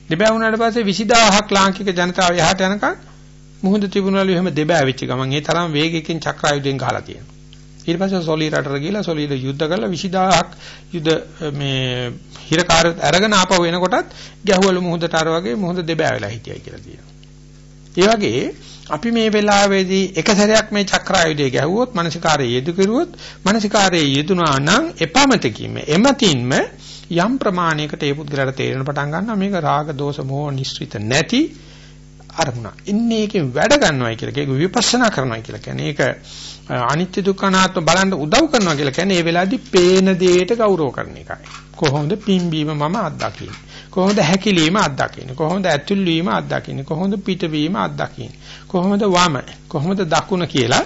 දෙබෑ වුණාට පස්සේ 20000ක් ලාංකික ජනතාව එහාට යනකම් මුහුද තිබුණලු එහෙම දෙබෑවෙච්ච ගමන් ඒ තරම් වේගයකින් චක්‍රායුධයෙන් ගහලා තියෙනවා. ඊට පස්සේ සොලී රටට ගිහලා සොලීල යුද්ධ කරලා 20000ක් යුද්ධ මේ හිරකාර අරගෙන ආපහු එනකොටත් ගැහුවලු මුහුදට අර වගේ මුහුද දෙබෑ වෙලා හිටියයි කියලා තියෙනවා. ඒ වගේ අපි මේ වෙලාවේදී එක සැරයක් මේ චක්‍රායුධය ගැහුවොත් මානසිකාරයේ යෙදු කෙරුවොත් මානසිකාරයේ යෙදුනා නම් එපමතකින්ම එමතින්ම යම් ප්‍රමාණයකට ඒ පුද්ගලයාට තේරෙන පටන් ගන්නවා මේක රාග දෝෂ මොහ නිස්ෘත නැති අරමුණ. ඉන්නේ ඒකෙන් වැඩ ගන්නවයි කියලා ඒක විපස්සනා කරනවයි කියලා කියන්නේ ඒක අනිත්‍ය දුක්ඛ අනාත්ම බලන්න උදව් කරනවා කියලා කියන්නේ ඒ වෙලාවේදී පේන දෙයට ගෞරව කරන එකයි. කොහොමද පිම්බීම මම අත්දකින්නේ? කොහොමද හැකිලිම අත්දකින්නේ? කොහොමද ඇතුල් වීම අත්දකින්නේ? කොහොමද පිටවීම අත්දකින්නේ? කොහොමද වම? කොහොමද දකුණ කියලා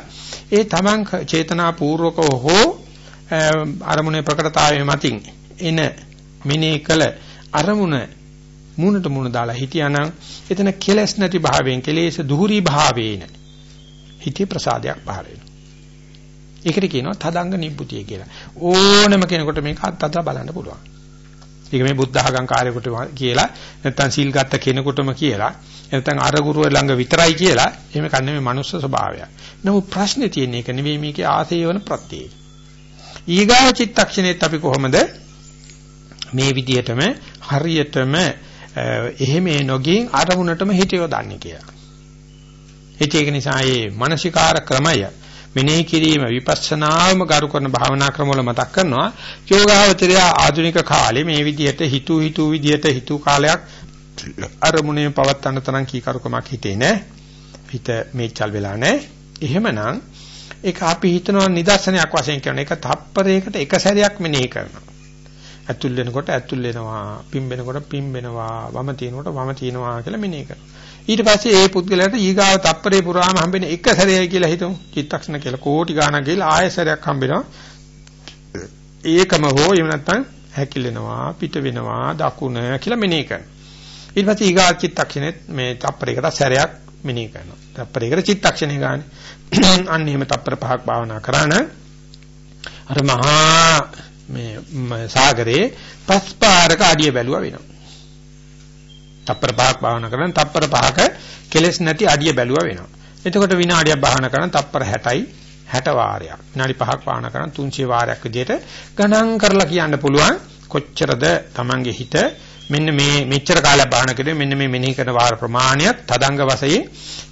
ඒ තමන් චේතනා පූර්වකව හෝ අරමුණේ ප්‍රකටතාවය මතින් එන මිනේ කළ අරමුණ මූණට මූණ දාලා හිටියානම් එතන කෙලස් නැති භාවයෙන් කෙලෙස් දුහුරි භාවේන හිතේ ප්‍රසාදයක් පහළ වෙනවා. ඒකට කියනවා තදංග නිබ්බුතිය කියලා. ඕනම කෙනෙකුට මේක අත්අතලා බලන්න පුළුවන්. ඒක මේ බුද්ධ ආගම් කාර්යකට කියලා නැත්නම් සීල් ගත්ත කෙනෙකුටම කියලා නැත්නම් අර ගුරුවර ළඟ විතරයි කියලා එහෙම කන්නේ මේ මනුස්ස ස්වභාවය. නමුත් ප්‍රශ්නේ තියෙන්නේ ඒක නෙවෙයි මේකේ ආසේවන ප්‍රත්‍යය. ඊගාව චිත්තක්ෂණෙත් අපි කොහොමද මේ විදිහටම හරියටම එහෙම නොගින් අරමුණටම හිතියව දන්නේ කියලා. ඒක නිසා මේ මානසිකාර ක්‍රමය මෙනෙහි කිරීම විපස්සනාවම ගරු කරන භාවනා ක්‍රම වල මතක් කරනවා. යෝගාවචරය ආධුනික කාලේ මේ විදිහට හිතු හිතු විදිහට හිතු කාලයක් අරමුණේ පවත්තන්න තරම් කීකරුකමක් හිතේ නැහැ හිත මේචල් වෙලා නැහැ එහෙමනම් ඒක අපි හිතනවා නිදර්ශනයක් වශයෙන් කියන එක තප්පරයකට එක සැරයක් මෙනෙහි කරනවා. ඇතුල් වෙනකොට ඇතුල් වෙනවා පිම්බෙනකොට පිම්බෙනවා වම තිනකොට වම තිනවා කියලා මෙනෙහි කරනවා. ඊට පස්සේ ඒ පුද්ගලයාට ඊගාව තප්පරේ පුරාම හම්බෙන එක සැරයයි කියලා හිතමු. චිත්තක්ෂණ කියලා කෝටි ගාණක් ගිහලා ආයෙ සැරයක් හම්බෙනවා. ඒකම හෝ එහෙම නැත්නම් හැකිලෙනවා, පිට වෙනවා, දකුණ කියලා මෙනෙහි කරනවා. ඊට පස්සේ ඊගා චිත්තක්ෂණෙත් මේ තප්පරයකට සැරයක් මෙනෙහි කරනවා. තප්පරයකට චිත්තක්ෂණේ ගන්න. අන්න එහෙම තප්පර පහක් භාවනා කරාන අර මහා මේ සාගරේ පස් පාරක අඩිය බැලුවා වෙනවා. තප්පර පහක් භාවනා කරන තප්පර පහක කෙලස් නැති අඩිය බැලුවා වෙනවා. එතකොට විනාඩියක් භාවනා කරන තප්පර 60යි 60 වාරයක්. විනාඩි 5ක් භාවනා කරන 300 වාරයක් විදිහට ගණන් කරලා කියන්න පුළුවන් කොච්චරද Tamange හිත මෙන්න මේ මෙච්චර කාලයක් භාවනා කරේ මෙන්න මේ මෙනෙහි කරන වාර ප්‍රමාණයක් තදංග වශයෙන්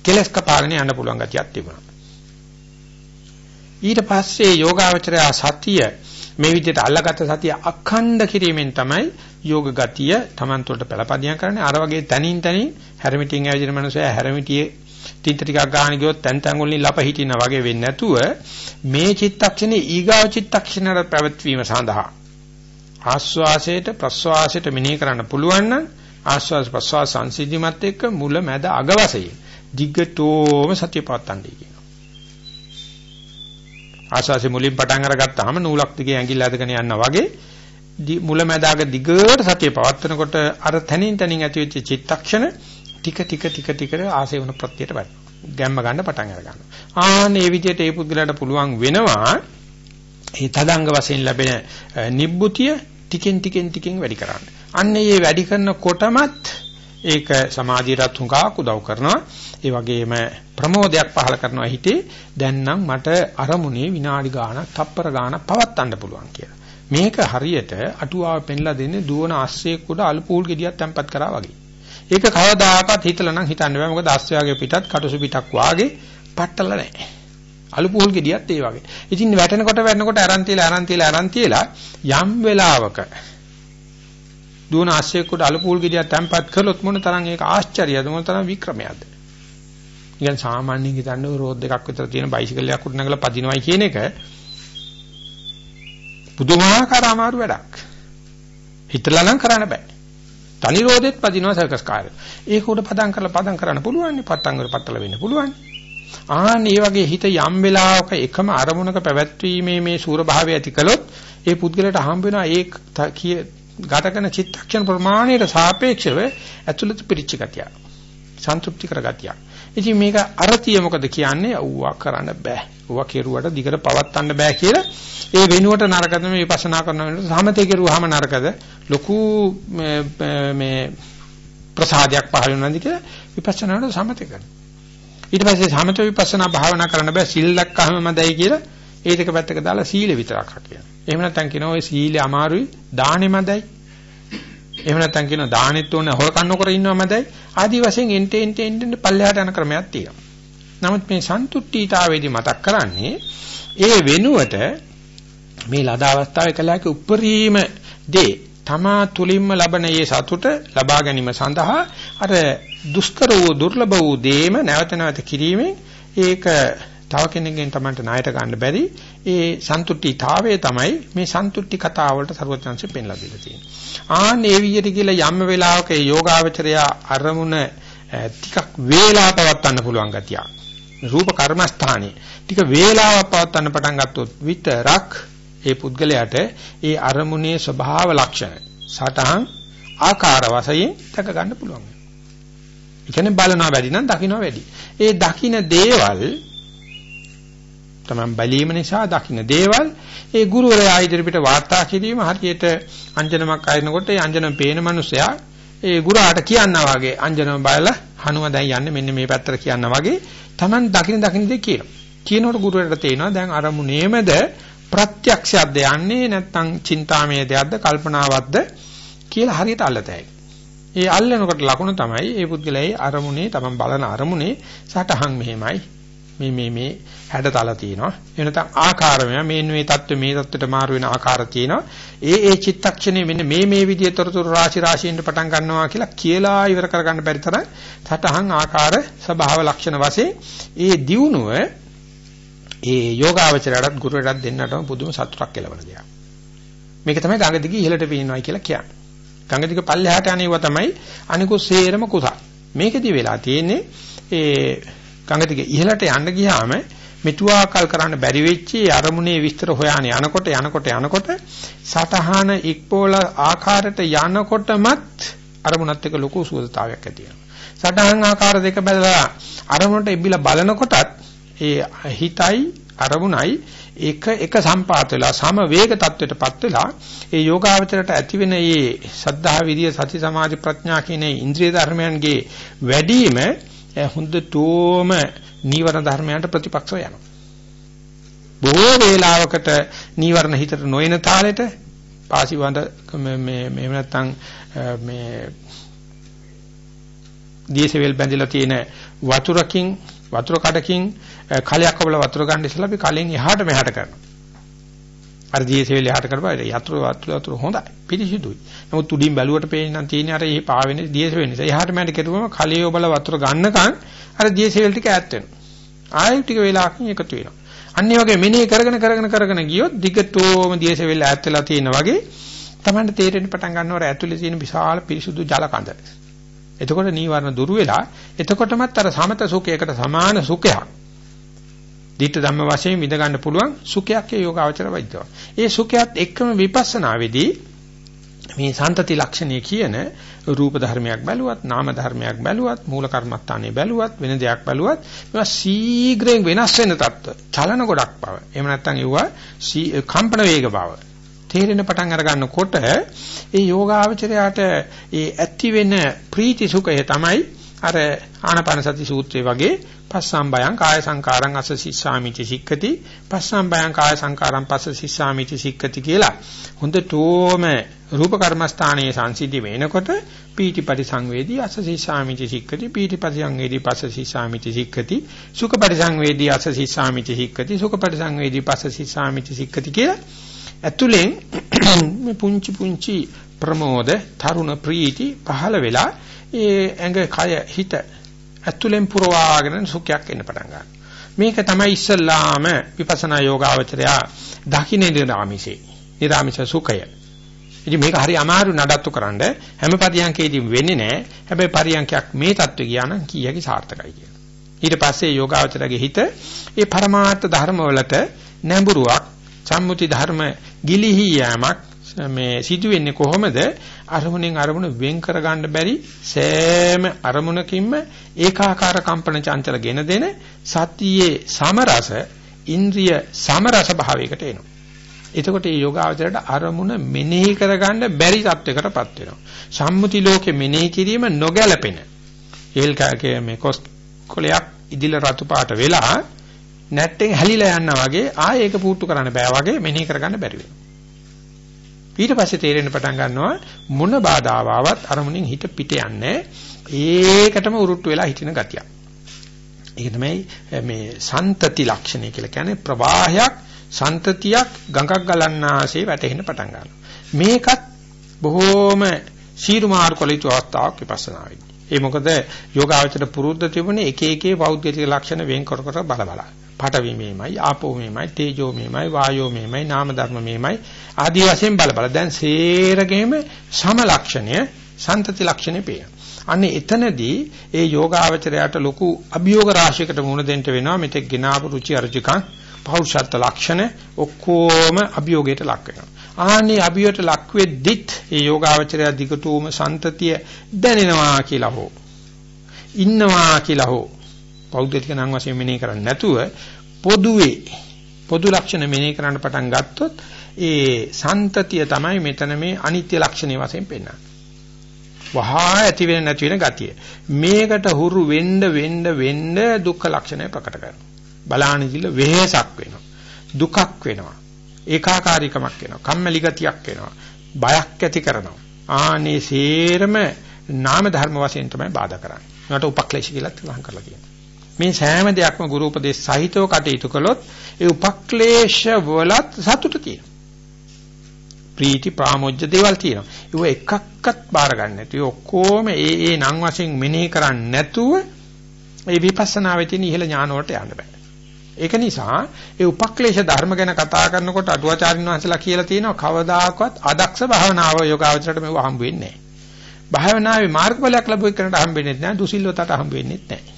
කෙලස් කපාගෙන යන්න පුළුවන් ගතියක් තිබුණා. ඊට පස්සේ යෝගාවචරය සතිය මේ විදිහට අල්ලගත්ත සතිය අඛණ්ඩ කිරීමෙන් තමයි යෝග ගතිය Taman තුළට පළපදියම් කරන්නේ. අර වගේ තනින් තනින් හැරමිටින් ඇවිදින මනුස්සයා හැරමිටියේ තින්ත ටිකක් ගන්න ගියොත් තැන් තැන් වලින් ලප හිටිනා වගේ වෙන්නේ නැතුව මේ චිත්තක්ෂණේ ඊගාව චිත්තක්ෂණයට පැවැත්වීම සඳහා ආස්වාසයට ප්‍රස්වාසයට මෙනෙහි කරන්න පුළුවන් නම් ආස්වාස ප්‍රස්වාස සංසිද්ධිමත් එක්ක මුල මැද අග වශයෙන් දිග්ගටෝම සතිය පවත්තන්නේ කියනවා. ආස්වාසේ මුලින් පටන් අරගත්තාම නූලක් දිගේ ඇඟිල්ල අදගෙන යනවා වගේ මුලැමැදාග දිගට සතිය පවත්වනකොට අර තනින් තනින් ඇතිවෙච්ච චිත්තක්ෂණ ටික ටික ටික ටික ආසේ වුණ ප්‍රත්‍යයට වැටෙනවා. ගැම්ම ගන්න පටන් අර ගන්නවා. ආන්න මේ විදිහට ඒ පුද්ගලයාට පුළුවන් වෙනවා ඒ තදංග වශයෙන් ලැබෙන නිබ්බුතිය ටිකෙන් ටිකෙන් ටිකෙන් වැඩි කරන්න. අන්න ඒ වැඩි කරනකොටමත් ඒක සමාධියට හුඟක් උදව් කරනවා. ඒ වගේම ප්‍රමෝදයක් පහල කරනවා හිතේ. දැන් නම් මට අරමුණේ විනාඩි ගාණක්, තප්පර ගාණක් පවත්වන්න පුළුවන් කියලා. මේක හරියට අටුවාව පෙන්ලා දෙන්නේ දුවන අස්සෙක් උඩ අලුපූල් ගෙඩියක් තැම්පත් කරා වගේ. ඒක කවදාකවත් හිතලා නම් හිතන්න බෑ මොකද අස්සයාගේ පිටත් කටුසු පිටක් වාගේ පట్టල නැහැ. අලුපූල් ගෙඩියත් ඒ වගේ. ඉතින් වැටෙනකොට වැටෙනකොට අරන් තියලා අරන් තියලා අරන් තියලා යම් වෙලාවක දුවන අස්සෙක් උඩ අලුපූල් ගෙඩියක් තැම්පත් කළොත් මොන තරම් ඒක ආශ්චර්යද මොන තරම් වික්‍රමයක්ද. නිකන් සාමාන්‍යයෙන් හිතන්නේ රෝඩ් දෙකක් විතර තියෙන බයිසිකල් එකක් උඩ නැගලා පදිනවයි කියන එක පුදුමාකාර අමාරු වැඩක්. හිතලා නම් කරන්න බෑ. තනි රෝදෙත් පදිනවා සර්කස් කාර්ය. ඒක උඩ පදම් කරලා පදම් කරන්න පුළුවන් නේ. පත්තම් කර පත්තල වෙන්න පුළුවන්. ආන් මේ වගේ හිත යම් වෙලාවක එකම අරමුණක පැවැත්වීමේ මේ සූර භාවය ඇති කළොත් ඒ පුද්ගලයාට හම්බ වෙනවා ඒ ගත කරන චිත්තක්ෂණ ප්‍රමාණයට සාපේක්ෂව ඇතුළත පිරිච්ච ගතිය. සන්තුෂ්ටි කර ගතිය. ඉතින් මේක අරතිය මොකද කියන්නේ? අවුවා කරන්න බෑ. ඌවා කෙරුවට දිගට පවත්වන්න බෑ කියලා ඒ වෙනුවට නරකද මේ විපස්සනා කරන වෙනකොට සමතේ කෙරුවාම නරකද ලොකු මේ ප්‍රසාදයක් පහළ වෙනවාද කියලා විපස්සනාවට සමතේ කරනවා. ඊට පස්සේ සමත විපස්සනා භාවනා කරන්න බෑ සිල් ලක්කහම මදයි කියලා ඒ දෙක පැත්තක දාලා සීල විතරක් හකියන. එහෙම නැත්නම් කියනවා ඔය සීලය අමාරුයි දානෙ මදයි. එහෙම නැත්නම් කියනවා දානෙත් ඕන හොරකම් නොකර ඉන්නව මදයි. ආදි වශයෙන් එන්ට එන්ට එන්ට පල්ලෙහාට යන ක්‍රමයක් තියෙනවා. නමුත් මේ සන්තුට්ඨීතාවේදී මතක් කරන්නේ ඒ වෙනුවට මේ ලද අවස්ථාවේ කලයක උප්පරීම දේ තමා තුලින්ම ලබන මේ සතුට ලබා ගැනීම සඳහා අර දුෂ්කර වූ දුර්ලභ වූ දේම නැවත නැවත කිරීමෙන් ඒක තව කෙනෙක්ගෙන් Tamanට ණයට ගන්න බැරි ඒ සන්තුට්ඨීතාවය තමයි මේ සන්තුට්ටි කතාව වලට ਸਰවඥාන්සේ පෙන්ලා දීලා තියෙන්නේ. ආන් ඒ විදිහට කියලා යම් වෙලාවක යෝගාවචරය අරමුණ ටිකක් වේලා පවත්වන්න පුළුවන් ගතිය. රූප කර්මස්ථානේ ටික වේලාවක් පවත්වන්න පටන් ගත්තොත් විතරක් ඒ පුද්ගලයාට ඒ අරමුණේ ස්වභාව ලක්ෂණ සටහන් ආකාර වශයෙන් දැක ගන්න පුළුවන්. ඒ කියන්නේ බලනවා වැඩි නම් දකින්නවා වැඩි. ඒ දකින්න දේවල් තමයි බැලීම නිසා දකින්න දේවල් ඒ ගුරුවරයා ඉදිරියට වාර්තා කිරීම හරියට අංජනමක් අයනකොට ඒ අංජනම පේන මිනිසයා ඒ ගුරාට කියනවා වගේ අංජනම බලලා හනුව දැන් යන්නේ මෙන්න මේ පැත්තට කියනවා වගේ Taman දකින්න දකින්න දේ කියනවා. කියනකොට ගුරුවරට තේනවා දැන් අරමුණේමද ප්‍රත්‍යක්ෂයක්ද යන්නේ නැත්නම් චින්තාමය දෙයක්ද කල්පනාවක්ද කියලා හරියට අල්ලතයි. ඒ අල්ලනකොට ලකුණ තමයි ඒ පුද්ගලයාගේ අරමුණේ තමන් බලන අරමුණේ සටහන් මෙහෙමයි මේ මේ මේ හැඩතල තියෙනවා එනතම් ආකාරමය මේ මේ தත්ත්ව මේ தත්ත්වයට මාරු වෙන ආකාර තියෙනවා ඒ ඒ චිත්තක්ෂණය මෙන්න මේ මේ විදිහේ තොරතුරු රාශි රාශියෙන් පටන් ගන්නවා කියලා කියලා ඉවර කරගන්න බැරි තරම් සටහන් ආකාර ස්වභාව ලක්ෂණ වශයෙන් ඒ දියුණුව ඒ යෝගාවචරයටත් ගුරුවරටත් දෙන්නටම පුදුම සතුටක් කෙලවන දෙයක්. මේක තමයි ගඟ දිගේ ඉහළට පීනනවා කියලා කියන්නේ. ගඟ දිග පල්ලෙහාට යන්නේව තමයි අනිකුත් සේරම කුසල්. මේකෙදි වෙලා තියෙන්නේ ඒ ගඟ දිගේ ඉහළට යන්න ගියාම මෙතුආකල් කරන්න බැරි වෙච්ච අරමුණේ විස්තර හොයාන යනකොට යනකොට යනකොට සතහන ඉක්පෝල ආකාරයට යනකොටමත් අරමුණත් එක්ක ලොකු සුවදතාවයක් ඇති වෙනවා. සතහන් ආකාර දෙක බැලලා අරමුණට එබිලා බලනකොටත් ඒ හිතයි අරමුණයි එක එක සම්පාත වෙලා සම වේග තත්වයටපත් වෙලා ඒ යෝගාවචරයට ඇති වෙන මේ සද්ධා විරිය සති සමාධි ප්‍රඥා කියන ඉන්ද්‍රිය ධර්මයන්ගේ වැඩිම හොඳටම නීවරණ ධර්මයන්ට ප්‍රතිපක්ෂව යනවා. බොහෝ වේලාවකට නීවරණ හිතට නොයන තාලෙට පාසිවඳ මේ මේ නැත්තම් මේ දීසෙවල් බැඳිලා තියෙන වතුරකින් වතුර කඩකින් කලයක් ඔබල වතුර ගන්න ඉස්සලා අපි කලෙන් එහාට මෙහාට කරනවා. අර දීසෙවල එහාට කරපුවා යතුරු වතුර වතුර හොඳයි. පිරිසිදුයි. නමුත් උඩින් බැලුවට පේන්නේ නම් තියෙන්නේ අර මේ පාවෙන දීසෙවල නිසා. එහාට මෙහාට කෙරුවම කලයේ ඔබල වතුර ගන්නකන් අර දීසෙවල ටික ඈත් වෙනවා. ආයෙ ටික වෙලාවකින් එකතු වෙනවා. අනිත් වගේ මෙනෙහි කරගෙන කරගෙන කරගෙන ගියොත් දිගටම දීසෙවල ඈත් වෙලා තියෙන වගේ තමයි තේරෙන්න පටන් ගන්නවර ඇතුලේ තියෙන විශාල පිරිසුදු ජල කඳ. එතකොට නීවරණ දුරු වෙලා එතකොටමත් අර සමත සුඛයකට සමාන සුඛයක් දිට්ඨ ධම්ම වශයෙන් විඳ ගන්න පුළුවන් සුඛයක් ඒ යෝගාවචර වෛද්‍යව. ඒ සුඛයත් එක්කම විපස්සනාවේදී මේ සන්තති ලක්ෂණය කියන රූප ධර්මයක් බැලුවත් නාම ධර්මයක් බැලුවත් මූල කර්මස්ථානේ බැලුවත් වෙන දෙයක් බැලුවත් මේවා ශීඝ්‍රයෙන් වෙනස් වෙන තත්ත්ව චලන ගොඩක් බව. එහෙම නැත්නම් ඒවා කම්පන වේග බව. තේරෙන පටන් අර ගන්නකොට ඒ යෝගාවචරයට ඒ ඇති වෙන ප්‍රීති සුඛය තමයි අර ආනාපාන සති සූත්‍රයේ වගේ පස්සම්බයං කාය සංකාරං අස සිස්සාමිති සික්කති පස්සම්බයං කාය සංකාරං පස්ස සිස්සාමිති සික්කති කියලා හොඳටම රූප කර්මස්ථානයේ සංසිද්ධි වෙනකොට පීටි පරිසංවේදී අස සිස්සාමිති සික්කති පීටි පරිසංවේදී පස්ස සිස්සාමිති සික්කති සුඛ පරිසංවේදී අස සිස්සාමිති සික්කති සුඛ පරිසංවේදී පස්ස සිස්සාමිති සික්කති කියලා ඇතුලෙන් මේ පුංචි පුංචි ප්‍රමෝද තරුණ ප්‍රීති පහළ වෙලා ඒ ඇඟ කය හිත ඇතුලෙන් පුරවාගෙන සුඛයක් එන්න පටන් ගන්නවා. මේක තමයි ඉස්සල්ලාම විපස්සනා යෝගාවචරයා දකින්නේ නිරාමිෂේ. නිරාමිෂ සුඛය. ඉතින් මේක හරි අමාරු නඩත්තු කරන්න හැම පරියන්කේදී වෙන්නේ නැහැ. හැබැයි පරියන්කයක් මේ தත්ත්වය ගියා නම් කීයකි සාර්ථකයි කියලා. ඊට පස්සේ යෝගාවචරගේ හිත ඒ පරමාර්ථ ධර්ම වලට නැඹුරුවක් සම්මුති ධර්ම ගිලිහි යෑමක් මේ සිදු වෙන්නේ කොහොමද අරමුණෙන් අරමුණ වෙන් කරගන්න බැරි සෑම අරමුණකින්ම ඒකාකාර කම්පන චංචල ගෙන දෙන සතියේ සමරස ඉන්ද්‍රිය සමරස භාවයකට එනවා. එතකොට මේ යෝගාවචරයට අරමුණ මෙනෙහි කරගන්න බැරි තත්යකටපත් වෙනවා. සම්මුති ලෝකෙ මෙනෙහි කිරීම නොගැලපෙන. ඒල් කගේ මේ කොස් කොලයක් ඉදිල රතු පාට වෙලා නැට්ටෙන් හැලිලා යනවා වගේ ආයෙ ඒක පුට්ටු කරන්න බෑ වගේ මෙනෙහි කරගන්න බැරි වෙනවා. ඊට පස්සේ තේරෙන්න පටන් ගන්නවා මොන බාධාව ආවත් අරමුණෙන් හිත පිට යන්නේ ඒකටම උරුට්ටු වෙලා හිටින ගතිය. ඒක තමයි මේ සන්තති ලක්ෂණය කියලා කියන්නේ ප්‍රවාහයක් සන්තතියක් ගඟක් ගලන්නාසේ වැටෙන්න පටන් ගන්නවා. මේකත් බොහෝම සීරු මාරු කළ යුතු අවස්ථාවක් විපස්සනා වෙන්නේ. ඒ මොකද යෝගාවචර පුරුද්ද තිබුණේ එක එකේ පෞද්ගලික ලක්ෂණ වෙන් කර කර බල බල. පඨවි මේමයි, ආපෝ මේමයි, තේජෝ මේමයි, වායෝ මේමයි, නාම ධර්ම මේමයි ආදී වශයෙන් බල බල. දැන් සේරගෙම සම ලක්ෂණය, සන්තති ලක්ෂණේ පේනවා. අන්නේ එතනදී ඒ යෝගාවචරයට ලොකු අභියෝග රාශියකට මුහුණ දෙන්න වෙනවා මෙතෙක් ගෙනාවු රුචි අරුචිකං පෞරුෂත්ව ලක්ෂණ ඔක්කොම අභියෝගයට ලක් වෙනවා. ආන්නේ අභියට ලක් වෙද්දිත් ඒ යෝගාවචරය දිගටම සන්තතිය දැනෙනවා කියලා හෝ ඉන්නවා කියලා හෝ පෞද්ගලික නම් වශයෙන් මෙනෙහි කරන්නේ නැතුව පොදුවේ පොදු ලක්ෂණ මෙනෙහි කරන්න පටන් ගත්තොත් ඒ සන්තතිය තමයි මෙතන මේ අනිත්‍ය ලක්ෂණය වශයෙන් පෙන්වන්නේ. වහා ඇති වෙන නැති වෙන ගතිය. මේකට හුරු වෙන්න වෙන්න වෙන්න දුක්ඛ ලක්ෂණය ප්‍රකට කරනවා. බලානිදිල වෙහසක් වෙනවා. දුකක් වෙනවා. ඒකාකාරීකමක් වෙනවා. කම්මැලි ගතියක් වෙනවා. බයක් ඇති කරනවා. ආනේ සේරම නාම ධර්ම වශයෙන් තමයි බාධා කරන්නේ. ඒකට උපක්ලේශ කියලා තහං කරලා කියනවා. මේ සෑම දෙයක්ම ගුරු උපදේශ සහිතව කටයුතු කළොත් ඒ උපක්ලේශ වලත් සතුට තියෙනවා. ප්‍රීති ප්‍රාමෝජ්‍ය දේවල් තියෙනවා. ඒව එකක්වත් බාර ගන්න නැතුව ඔක්කොම ඒ ඒ නම් වශයෙන් මෙනෙහි කරන්නේ නැතුව ඒ විපස්සනාවේ තියෙන ඉහළ ඥාන වලට යන්න බෑ. ඒක නිසා ඒ උපක්ලේශ ධර්ම ගැන කතා කරනකොට අටුවාචාරින් වහන්සේලා කියලා තියෙනවා කවදාකවත් අදක්ෂ භාවනාව යෝගාවචරයට මෙව හම්බ වෙන්නේ නැහැ. භාවනාවේ මාර්ගඵලයක් ලැබුව එක්කනට හම්බ වෙන්නේ නැහැ. දුසිල්වතට හම්බ වෙන්නේ නැහැ.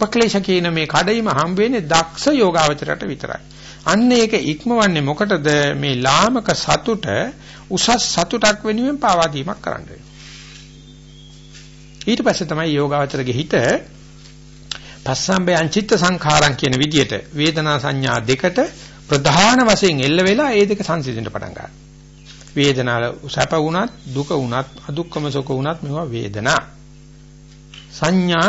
උපක්ලේශ කියන මේ කඩයිම හම්බ වෙන්නේ දක්ෂ යෝගාවචරයට විතරයි. අන්න ඒක ඉක්මවන්නේ මොකටද මේ ලාමක සතුට උසස් සතුටක් වෙනුවෙන් පාවා දීමක් කරන්න ඊට පස්සේ තමයි යෝගාවචරගේ හිත පස්සම්බයං චිත්ත සංඛාරං කියන විදිහට වේදනා සංඥා දෙකට ප්‍රධාන වශයෙන් එල්ල වෙලා ඒ දෙක සංසිඳෙන්න පටන් ගන්නවා. වේදනාව සැප වුණත් දුක වුණත් අදුක්කම සුඛ වුණත් මේවා වේදනා. සංඥා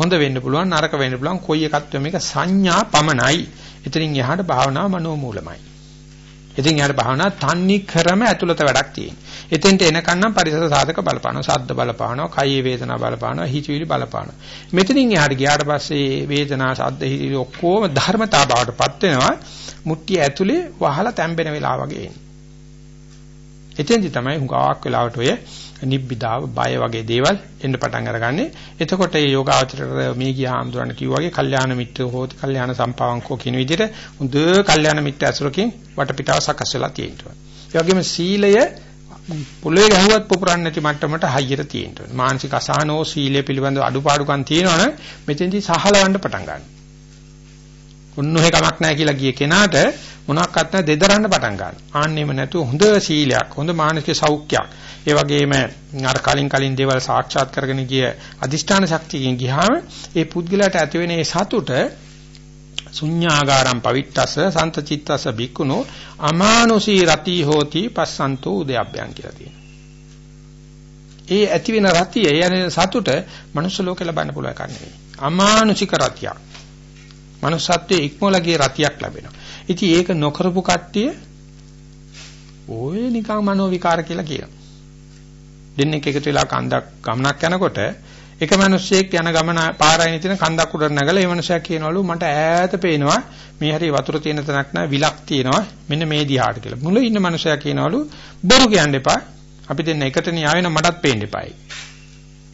හොඳ වෙන්න පුළුවන් නරක වෙන්න පුළුවන් කොයි එකක්ද මේක සංඥා පමණයි. එතනින් එහාට භාවනාව මනෝමූලමයි. ඉතින් යාර භාවනා තන්නි ක්‍රම ඇතුළත වැඩක් තියෙනවා. එතෙන්ට එනකන් නම් පරිසර සාධක බලපානවා, ශබ්ද බලපානවා, කයේ වේදනා බලපානවා, හිතවිලි බලපානවා. මෙතනින් එහාට ගියාට පස්සේ වේදනා, ශබ්ද, හිතවිලි ඔක්කොම ධර්මතා බවටපත් වෙනවා. මුට්ටිය ඇතුලේ වහලා තැම්බෙන වෙලාව වගේ එන්නේ. එතෙන්දි තමයි හුඟක් වෙලාවට ඔය නිබ්බිදාව බය වගේ දේවල් එන්න පටන් අරගන්නේ. එතකොට මේ යෝගාචරයට මේ ගියා ආම්දුරණ කිව්වාගේ කල්යාණ මිත්‍රෝ හෝති කල්යාණ සම්පාවංකෝ කියන විදිහට හොඳ කල්යාණ මිත්‍ර ඇසුරකින් වටපිටාව සකස් වෙලා තියෙනවා. ඒ වගේම සීලය පොළවේ ගහුවත් පුපුරන්නේ නැති මට්ටමට හයියට තියෙනවා. මානසික අසහනෝ සීලය පිළිබඳව අඩුපාඩුකම් තියෙනවනේ මෙතෙන්දී සහලවන්න පටන් ගන්නවා. උන්නෝහෙ කමක් නැහැ කියලා ගිය කෙනාට මොනක්වත් නැ දෙදරන්න පටන් ගන්නවා. ආන්නෙම නැතුව හොඳ සීලයක්, හොඳ මානසික සෞඛ්‍යයක්, ඒ වගේම අර කලින් කලින් දේවල් සාක්ෂාත් කරගෙන ගිය අදිෂ්ඨාන ශක්තියකින් ගියාම ඒ පුද්ගලයාට ඇති වෙන ඒ සතුට ශුඤ්ඤාගාරම් පවිත්තස සන්තචිත්තස බික්කුණෝ අමානුෂී රති හෝති පස්සන්තෝ උදයබ්බයන් කියලා තියෙනවා. ඒ ඇති වෙන රතිය, ඒ යන සතුට මනුස්ස ලෝකේ ලබන්න පුළුවන් එකක් නෙවෙයි. අමානුෂික රතියක්. manussත්වයේ ඉක්මවලගේ රතියක් ලැබෙනවා. ඉතින් ඒක නොකරපු කට්ටිය ඔය නිකන් මනෝ විකාර කියලා කියනවා. දෙන්නෙක් එකතු වෙලා කන්දක් ගමනක් යනකොට එක මිනිස්සෙක් යන ගමන පාරයින් තියෙන කන්දක් උඩට නැගලා ඒ මිනිසයා කියනවලු මට ඈත පේනවා මේ හරිය වතුර තියෙන තැනක් නෑ විලක් තියෙනවා මෙන්න මේ දිහාට කියලා. මුල ඉන්න මිනිසයා කියනවලු බොරු කියන්න එපා. අපි දෙන්න එකට න්යාය වෙන මටත් පේන්න එපායි.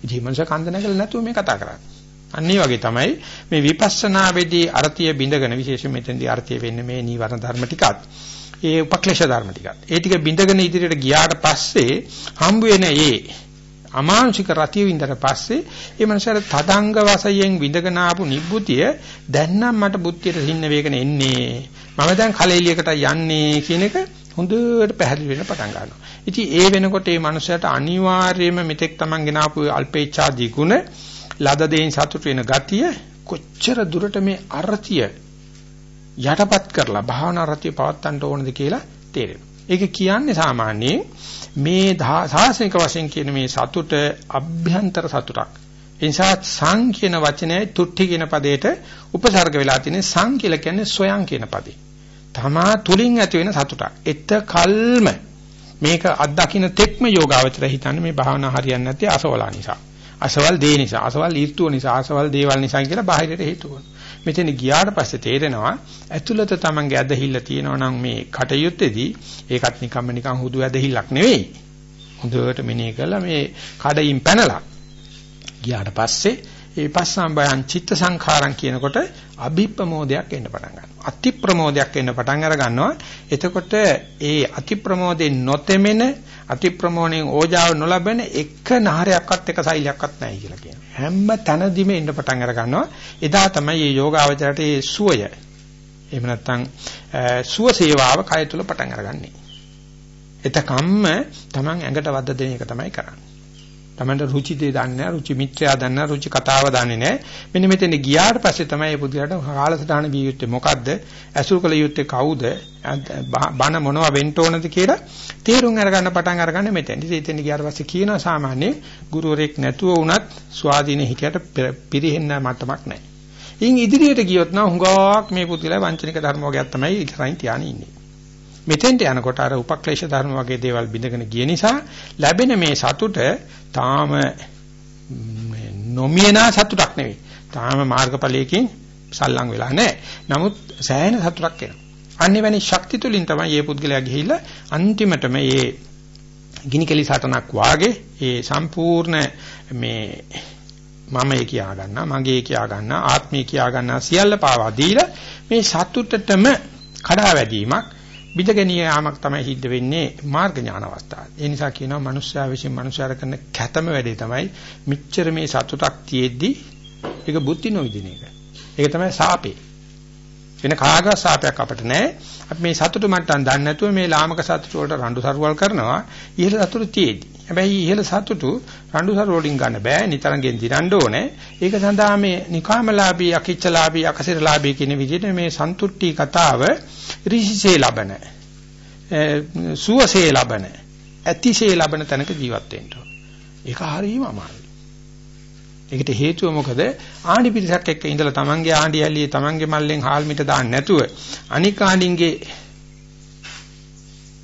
ඉතින් මිනිසා කන්ද නැගලා නැතුව මේ කතා කරන්නේ. අන්න ඒ වගේ තමයි මේ විපස්සනා වේදී අර්ථය බිඳගෙන විශේෂයෙන් මෙතෙන්දී අර්ථය වෙන්නේ මේ නීවරණ ධර්ම ටිකත් ඒ උපක්ලේශ ධර්ම ටිකත්. ඒ ටික බිඳගෙන ඉදිරියට ගියාට පස්සේ හම්බ වෙන ඒ අමානුෂික රතිය වින්දට පස්සේ ඒ මනසට තදංග වශයෙන් විඳගෙන ආපු නිබ්බුතිය දැන් නම් මට බුද්ධියට සින්න වේගන එන්නේ. මම දැන් කලෙලියකට යන්නේ කියන එක හොඳට පැහැදිලි වෙන්න පටන් ගන්නවා. ඉතින් ඒ වෙනකොට මේ මනුස්සයාට අනිවාර්යයෙන්ම මෙතෙක් Taman ගෙන ආපු අල්පේච්ඡාදී ගුණ ලද දෙයින් සතුට වෙන ගතිය කොච්චර දුරට මේ අරතිය යටපත් කරලා භාවනා රතිය පවත්වන්න ඕනද කියලා තේරෙනවා. ඒක කියන්නේ සාමාන්‍යයෙන් මේ සාසනික වශයෙන් කියන මේ සතුට අභ්‍යන්තර සතුටක්. ඒ නිසා සං කියන වචනේ තුට්ටි කියන පදයට උපසර්ග වෙලා තියෙන සං කියලා කියන්නේ සොයන් කියන පදේ. තමා තුලින් ඇති වෙන සතුටක්. එතකල්ම මේක අත්දකින්න තෙක්ම යෝගාවචර හිතන්නේ මේ භාවනා හරියන්නේ නැති අසවලා නිසා. අසවල් දේ නිසා, අසවල් ඊර්තුව නිසා, අසවල් දේවල් නිසා කියලා බාහිරට හේතු කරනවා. මෙතන ගියාට පස්සේ තේරෙනවා ඇතුළත තමන්ගේ ඇදහිල්ල තියෙනවා නම් මේ කටයුත්තේදී ඒකත් නිකම්ම නිකන් හුදු ඇදහිල්ලක් නෙවෙයි. හොඳට මෙනෙහි කළා මේ කඩයින් පැනලා ගියාට පස්සේ ඒ පස්සම්බයං චිත්ත සංඛාරම් කියනකොට අභිප්‍රමෝදයක් එන්න පටන් ගන්නවා. අති ප්‍රමෝදයක් එන්න පටන් අර ගන්නවා. එතකොට ඒ අති ප්‍රමෝදේ නොතෙමෙන අති ප්‍රමෝණයෙන් ඕජාව නොලබන එක නහරයක්වත් එක සෛලයක්වත් නැහැ කියලා කියනවා. හැම තැනදීම එන්න පටන් අර ගන්නවා. එදා තමයි මේ යෝගාවචරයට ඒ සුවය එහෙම නැත්නම් සුව සේවාව කය තුල පටන් අරගන්නේ. එතකම්ම Taman ඇඟට වද්ද දෙන එක තමයි කරන්නේ. Tamanට රුචි දෙය දන්නේ නැහැ, රුචි මිත්‍යා දන්නේ නැහැ, රුචි කතාව දන්නේ නැහැ. මෙන්න මෙතන ගියාට පස්සේ තමයි මේ පුදුලට කාලසටහන බිය යුත්තේ මොකද්ද? ඇසුරු කළ යුත්තේ කවුද? බණ මොනවා වෙන්න ඕනද කියලා තේරුම් අරගන්න පටන් අරගන්න මෙතෙන්. ඉතින් එතන ගියාට පස්සේ කියනවා සාමාන්‍ය ගුරුවරයෙක් නැතුව වුණත් ස්වාධීන හිතයට පිරෙහෙන්න මට්ටමක් නැහැ. ඉන් ඉදිරියට ගියොත් නම් හුඟක් මේ පුදුලයි වංචනික ධර්ම වර්ගයක් තමයි ඉස්සරහින් තියාගෙන ඉන්නේ. මෙතෙන්ට යනකොට අර උපක්ලේශ ධර්ම වගේ දේවල් බිඳගෙන ගිය නිසා ලැබෙන මේ සතුට තාම නොමියනා සතුටක් නෙවෙයි. තාම මාර්ගඵලයකින් සල්ලං වෙලා නැහැ. නමුත් සෑහෙන සතුටක් එනවා. අනිවැනි ශක්ති තුලින් තමයි මේ පුද්ගලයා ගිහිල්ලා අන්තිමටම මේ ගිනි කෙලි සටනක් වාගේ ඒ සම්පූර්ණ මේ මමයි කියා ගන්නා මගේ කියා ගන්නා ආත්මය කියා ගන්නා සියල්ල පාවා දීලා මේ සතුටටම කඩා වැදීමක් බිඳගැනී යාමක් තමයි සිද්ධ වෙන්නේ මාර්ග ඥාන අවස්ථාවේ. ඒ නිසා කියනවා මනුස්සයා විසින් මනුස්සයාර කරන කැතම වැඩේ තමයි මිච්ඡර මේ සතුටක් තියෙද්දි ඒක බුද්ධි නොවිදින එක. ඒක තමයි සාපේ. වෙන කාගවත් සාපයක් අපිට නැහැ. අපි මේ සතුට මට්ටම් දන්නේ නැතුව මේ ලාමක සතුට වලට රණ්ඩු සරුවල් කරනවා. ඉහළ සතුට තියෙද්දි. හැබැයි ඉහළ සතුටු රණ්ඩු සරුව වලින් ගන්න බෑ. නිතරංගෙන් දිනන්න ඕනේ. ඒක සඳහා මේ නිකාමලාභී, අකිච්චලාභී, අකසිරලාභී කියන විදිහට මේ සන්තුට්ටි කතාව ඍෂිසේ ලබන සුවසේ ලබන ඇතිසේ ලබන තැනක ජීවත් වෙන්න ඕන. ඒක හරියම අමාරුයි. ඒකට හේතුව මොකද? ආණ්ඩි පිරිසක් එක්ක ඉඳලා තමන්ගේ ආණ්ඩි ඇලියේ තමන්ගේ මල්ලෙන් හාල් මිට දාන්න නැතුව අනික් ආණ්ඩින්ගේ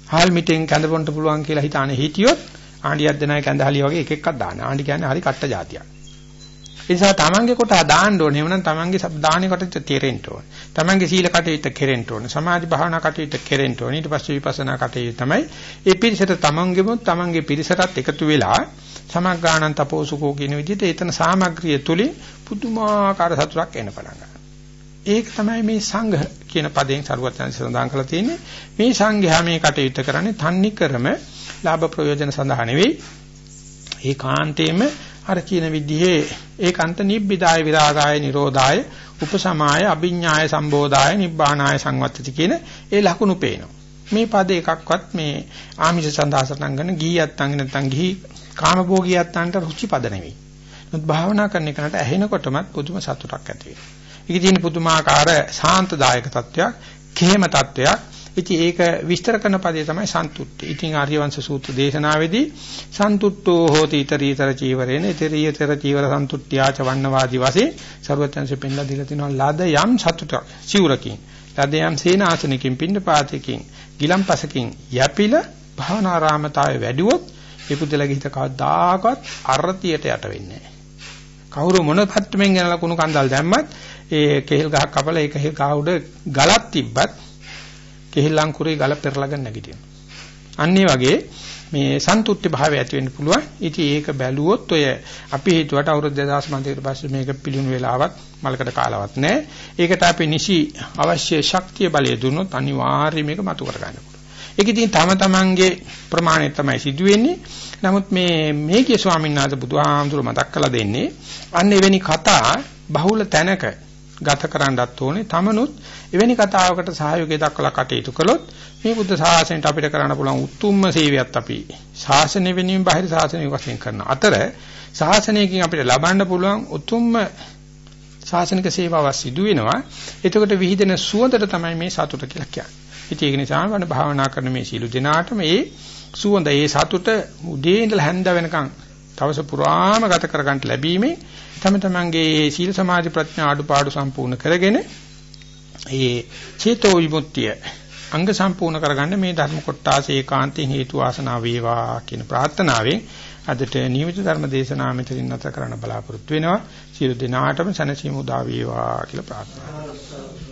හාල් මිටෙන් කැඳපොන්න පුළුවන් කියලා හිතානේ හිටියොත් ආණ්ඩියක් දෙනයි කැඳහලිය වගේ එක එකක් දාන්න. ආණ්ඩි කියන්නේ හරි කට්ට જાතියක්. ඒ නිසා තමන්ගේ කොට දාන්න ඕනේ. එහෙනම් තමන්ගේ දාහනේ කොට තේරෙන්න ඕනේ. තමන්ගේ සීල කටයුත්ත කෙරෙන්න ඕනේ. සමාධි භාවනා කටයුත්ත කෙරෙන්න ඕනේ. ඊට පස්සේ විපස්සනා කටයුත්ත තමයි. ඒ පිරිසට තමන්ගේම තමන්ගේ පිරිසටත් එකතු වෙලා සමග්ගාණන් තපෝසුකෝ කියන විදිහට එතන සාමග්‍රිය තුලින් පුදුමාකාර සතුටක් එන්න පටන් ගන්නවා. ඒක තමයි මේ සංඝ කියන පදයෙන් සරුවත්යන් සඳහන් කරලා තියෙන්නේ. මේ සංඝයා මේ කටයුත්ත කරන්නේ තන්නි ක්‍රම ලාභ ප්‍රයෝජන සඳහා නෙවෙයි. ඒකාන්තයෙන්ම අර කියන විදිහේ ඒකාන්ත නිබ්බිදාය විරාගාය නිරෝධාය උපසමාය අභිඥාය සම්බෝධාය නිබ්බානාය සංවත්තති කියන ඒ ලකුණු පේනවා. මේ පද එකක්වත් මේ ආමිෂ සඳහා සටන් කරන ගීයත් අංග නැත්නම් ගිහි කාමභෝගියත්තන්ට රුචි පද නෙවෙයි. නමුත් භාවනා කරන එකට ඇහෙනකොටමත් පුදුම සතුටක් ඇති වෙනවා. ඒකේ තියෙන පුදුමාකාර සාන්තදායක තත්වයක්, කේම තත්වයක්. ඉතින් ඒක විස්තර කරන පදේ තමයි සන්තුට්ටි. ඉතින් ආර්යවංශ සූත්‍ර දේශනාවේදී සන්තුට්ඨෝ හෝති ඊතරීතර චීවරේන ඊතරීතර චීවර සන්තුට්ඨ්‍යාච වන්නවාදි වශයෙන් ਸਰවඥංශ පෙන්ලා දීලා තිනවා ලද යම් සතුටක් සිවුරකින් ලද යම් සේනාසනකින් පින්නපාතකින් ගිලම්පසකින් යැපිල භාවනාරාමතාවේ වැඩිවොත් ඒ පුද්ගලගේ හිත කවදාකවත් අරතියට යට වෙන්නේ නැහැ. කවුරු මොන පැත්තෙන් යනලා කුණු කන්දල් දැම්මත් ඒ කෙහෙල් ගහක් කපලා ඒක කෙහෙල් ගහ උඩ ගලක් තිබ්බත් කෙහෙල් අංකුරේ ගල පෙරලාගෙන නැගිටිනවා. අන්නේ වගේ මේ සන්තුෂ්ටි භාවය ඇති වෙන්න පුළුවන්. ඉතින් ඒක බැලුවොත් ඔය අපි හිතුවට අවුරුදු 2000 කට පස්සේ මේක පිළිුණු වෙලාවත් මලකට කාලවත් නැහැ. ඒකට අපි නිසි අවශ්‍ය ශක්තිය බලය දුන්නොත් අනිවාර්යයෙන් මේක මතු කර ගන්න පුළුවන්. ඒක ඉතින් තම තමන්ගේ ප්‍රමාණය තමයි සිදු වෙන්නේ. නමුත් මේ මේකේ ස්වාමීන් වහන්සේ බුදුහාමුදුර මතක් කරලා දෙන්නේ අන්න එවැනි කතා බහුල තැනක ගත කරන්නත් ඕනේ. තමනුත් එවැනි කතාවකට සහයෝගය දක්වලා කටයුතු කළොත් මේ බුද්ධ ශාසනයට අපිට කරන්න පුළුවන් උතුම්ම සේවයත් අපි ශාසනය වෙනුවෙන් බාහිර ශාසනය වශයෙන් කරන අතර ශාසනයකින් අපිට ලබන්න පුළුවන් උතුම්ම ශාසනික සේවාවක් සිදු වෙනවා. එතකොට විහිදෙන සුවඳට තමයි මේ සතුට කියලා කියන්නේ. ඉතින් ඒක නිසා වන භාවනා කරන මේ සීළු දෙනාට මේ සුවඳ ඒ සතුට උදේ ඉඳලා හැන්ද වෙනකන් තවස පුරාම ගත කරගන්න ලැබීමේ තම තමන්ගේ සීල සමාධි ප්‍රඥා අඩුපාඩු සම්පූර්ණ කරගෙන ඒ චේතෝ විමුක්තිය අංග සම්පූර්ණ කරගන්න මේ ධර්ම කොටාස ඒකාන්තයෙන් හේතු වාසනා වේවා කියන ප්‍රාර්ථනාවෙන් අදට නියමිත ධර්ම දේශනාව මෙතනින් නැත කරන්න බලාපොරොත්තු වෙනවා. සියලු දෙනාටම සැනසීම උදා වේවා කියලා ප්‍රාර්ථනා කරනවා.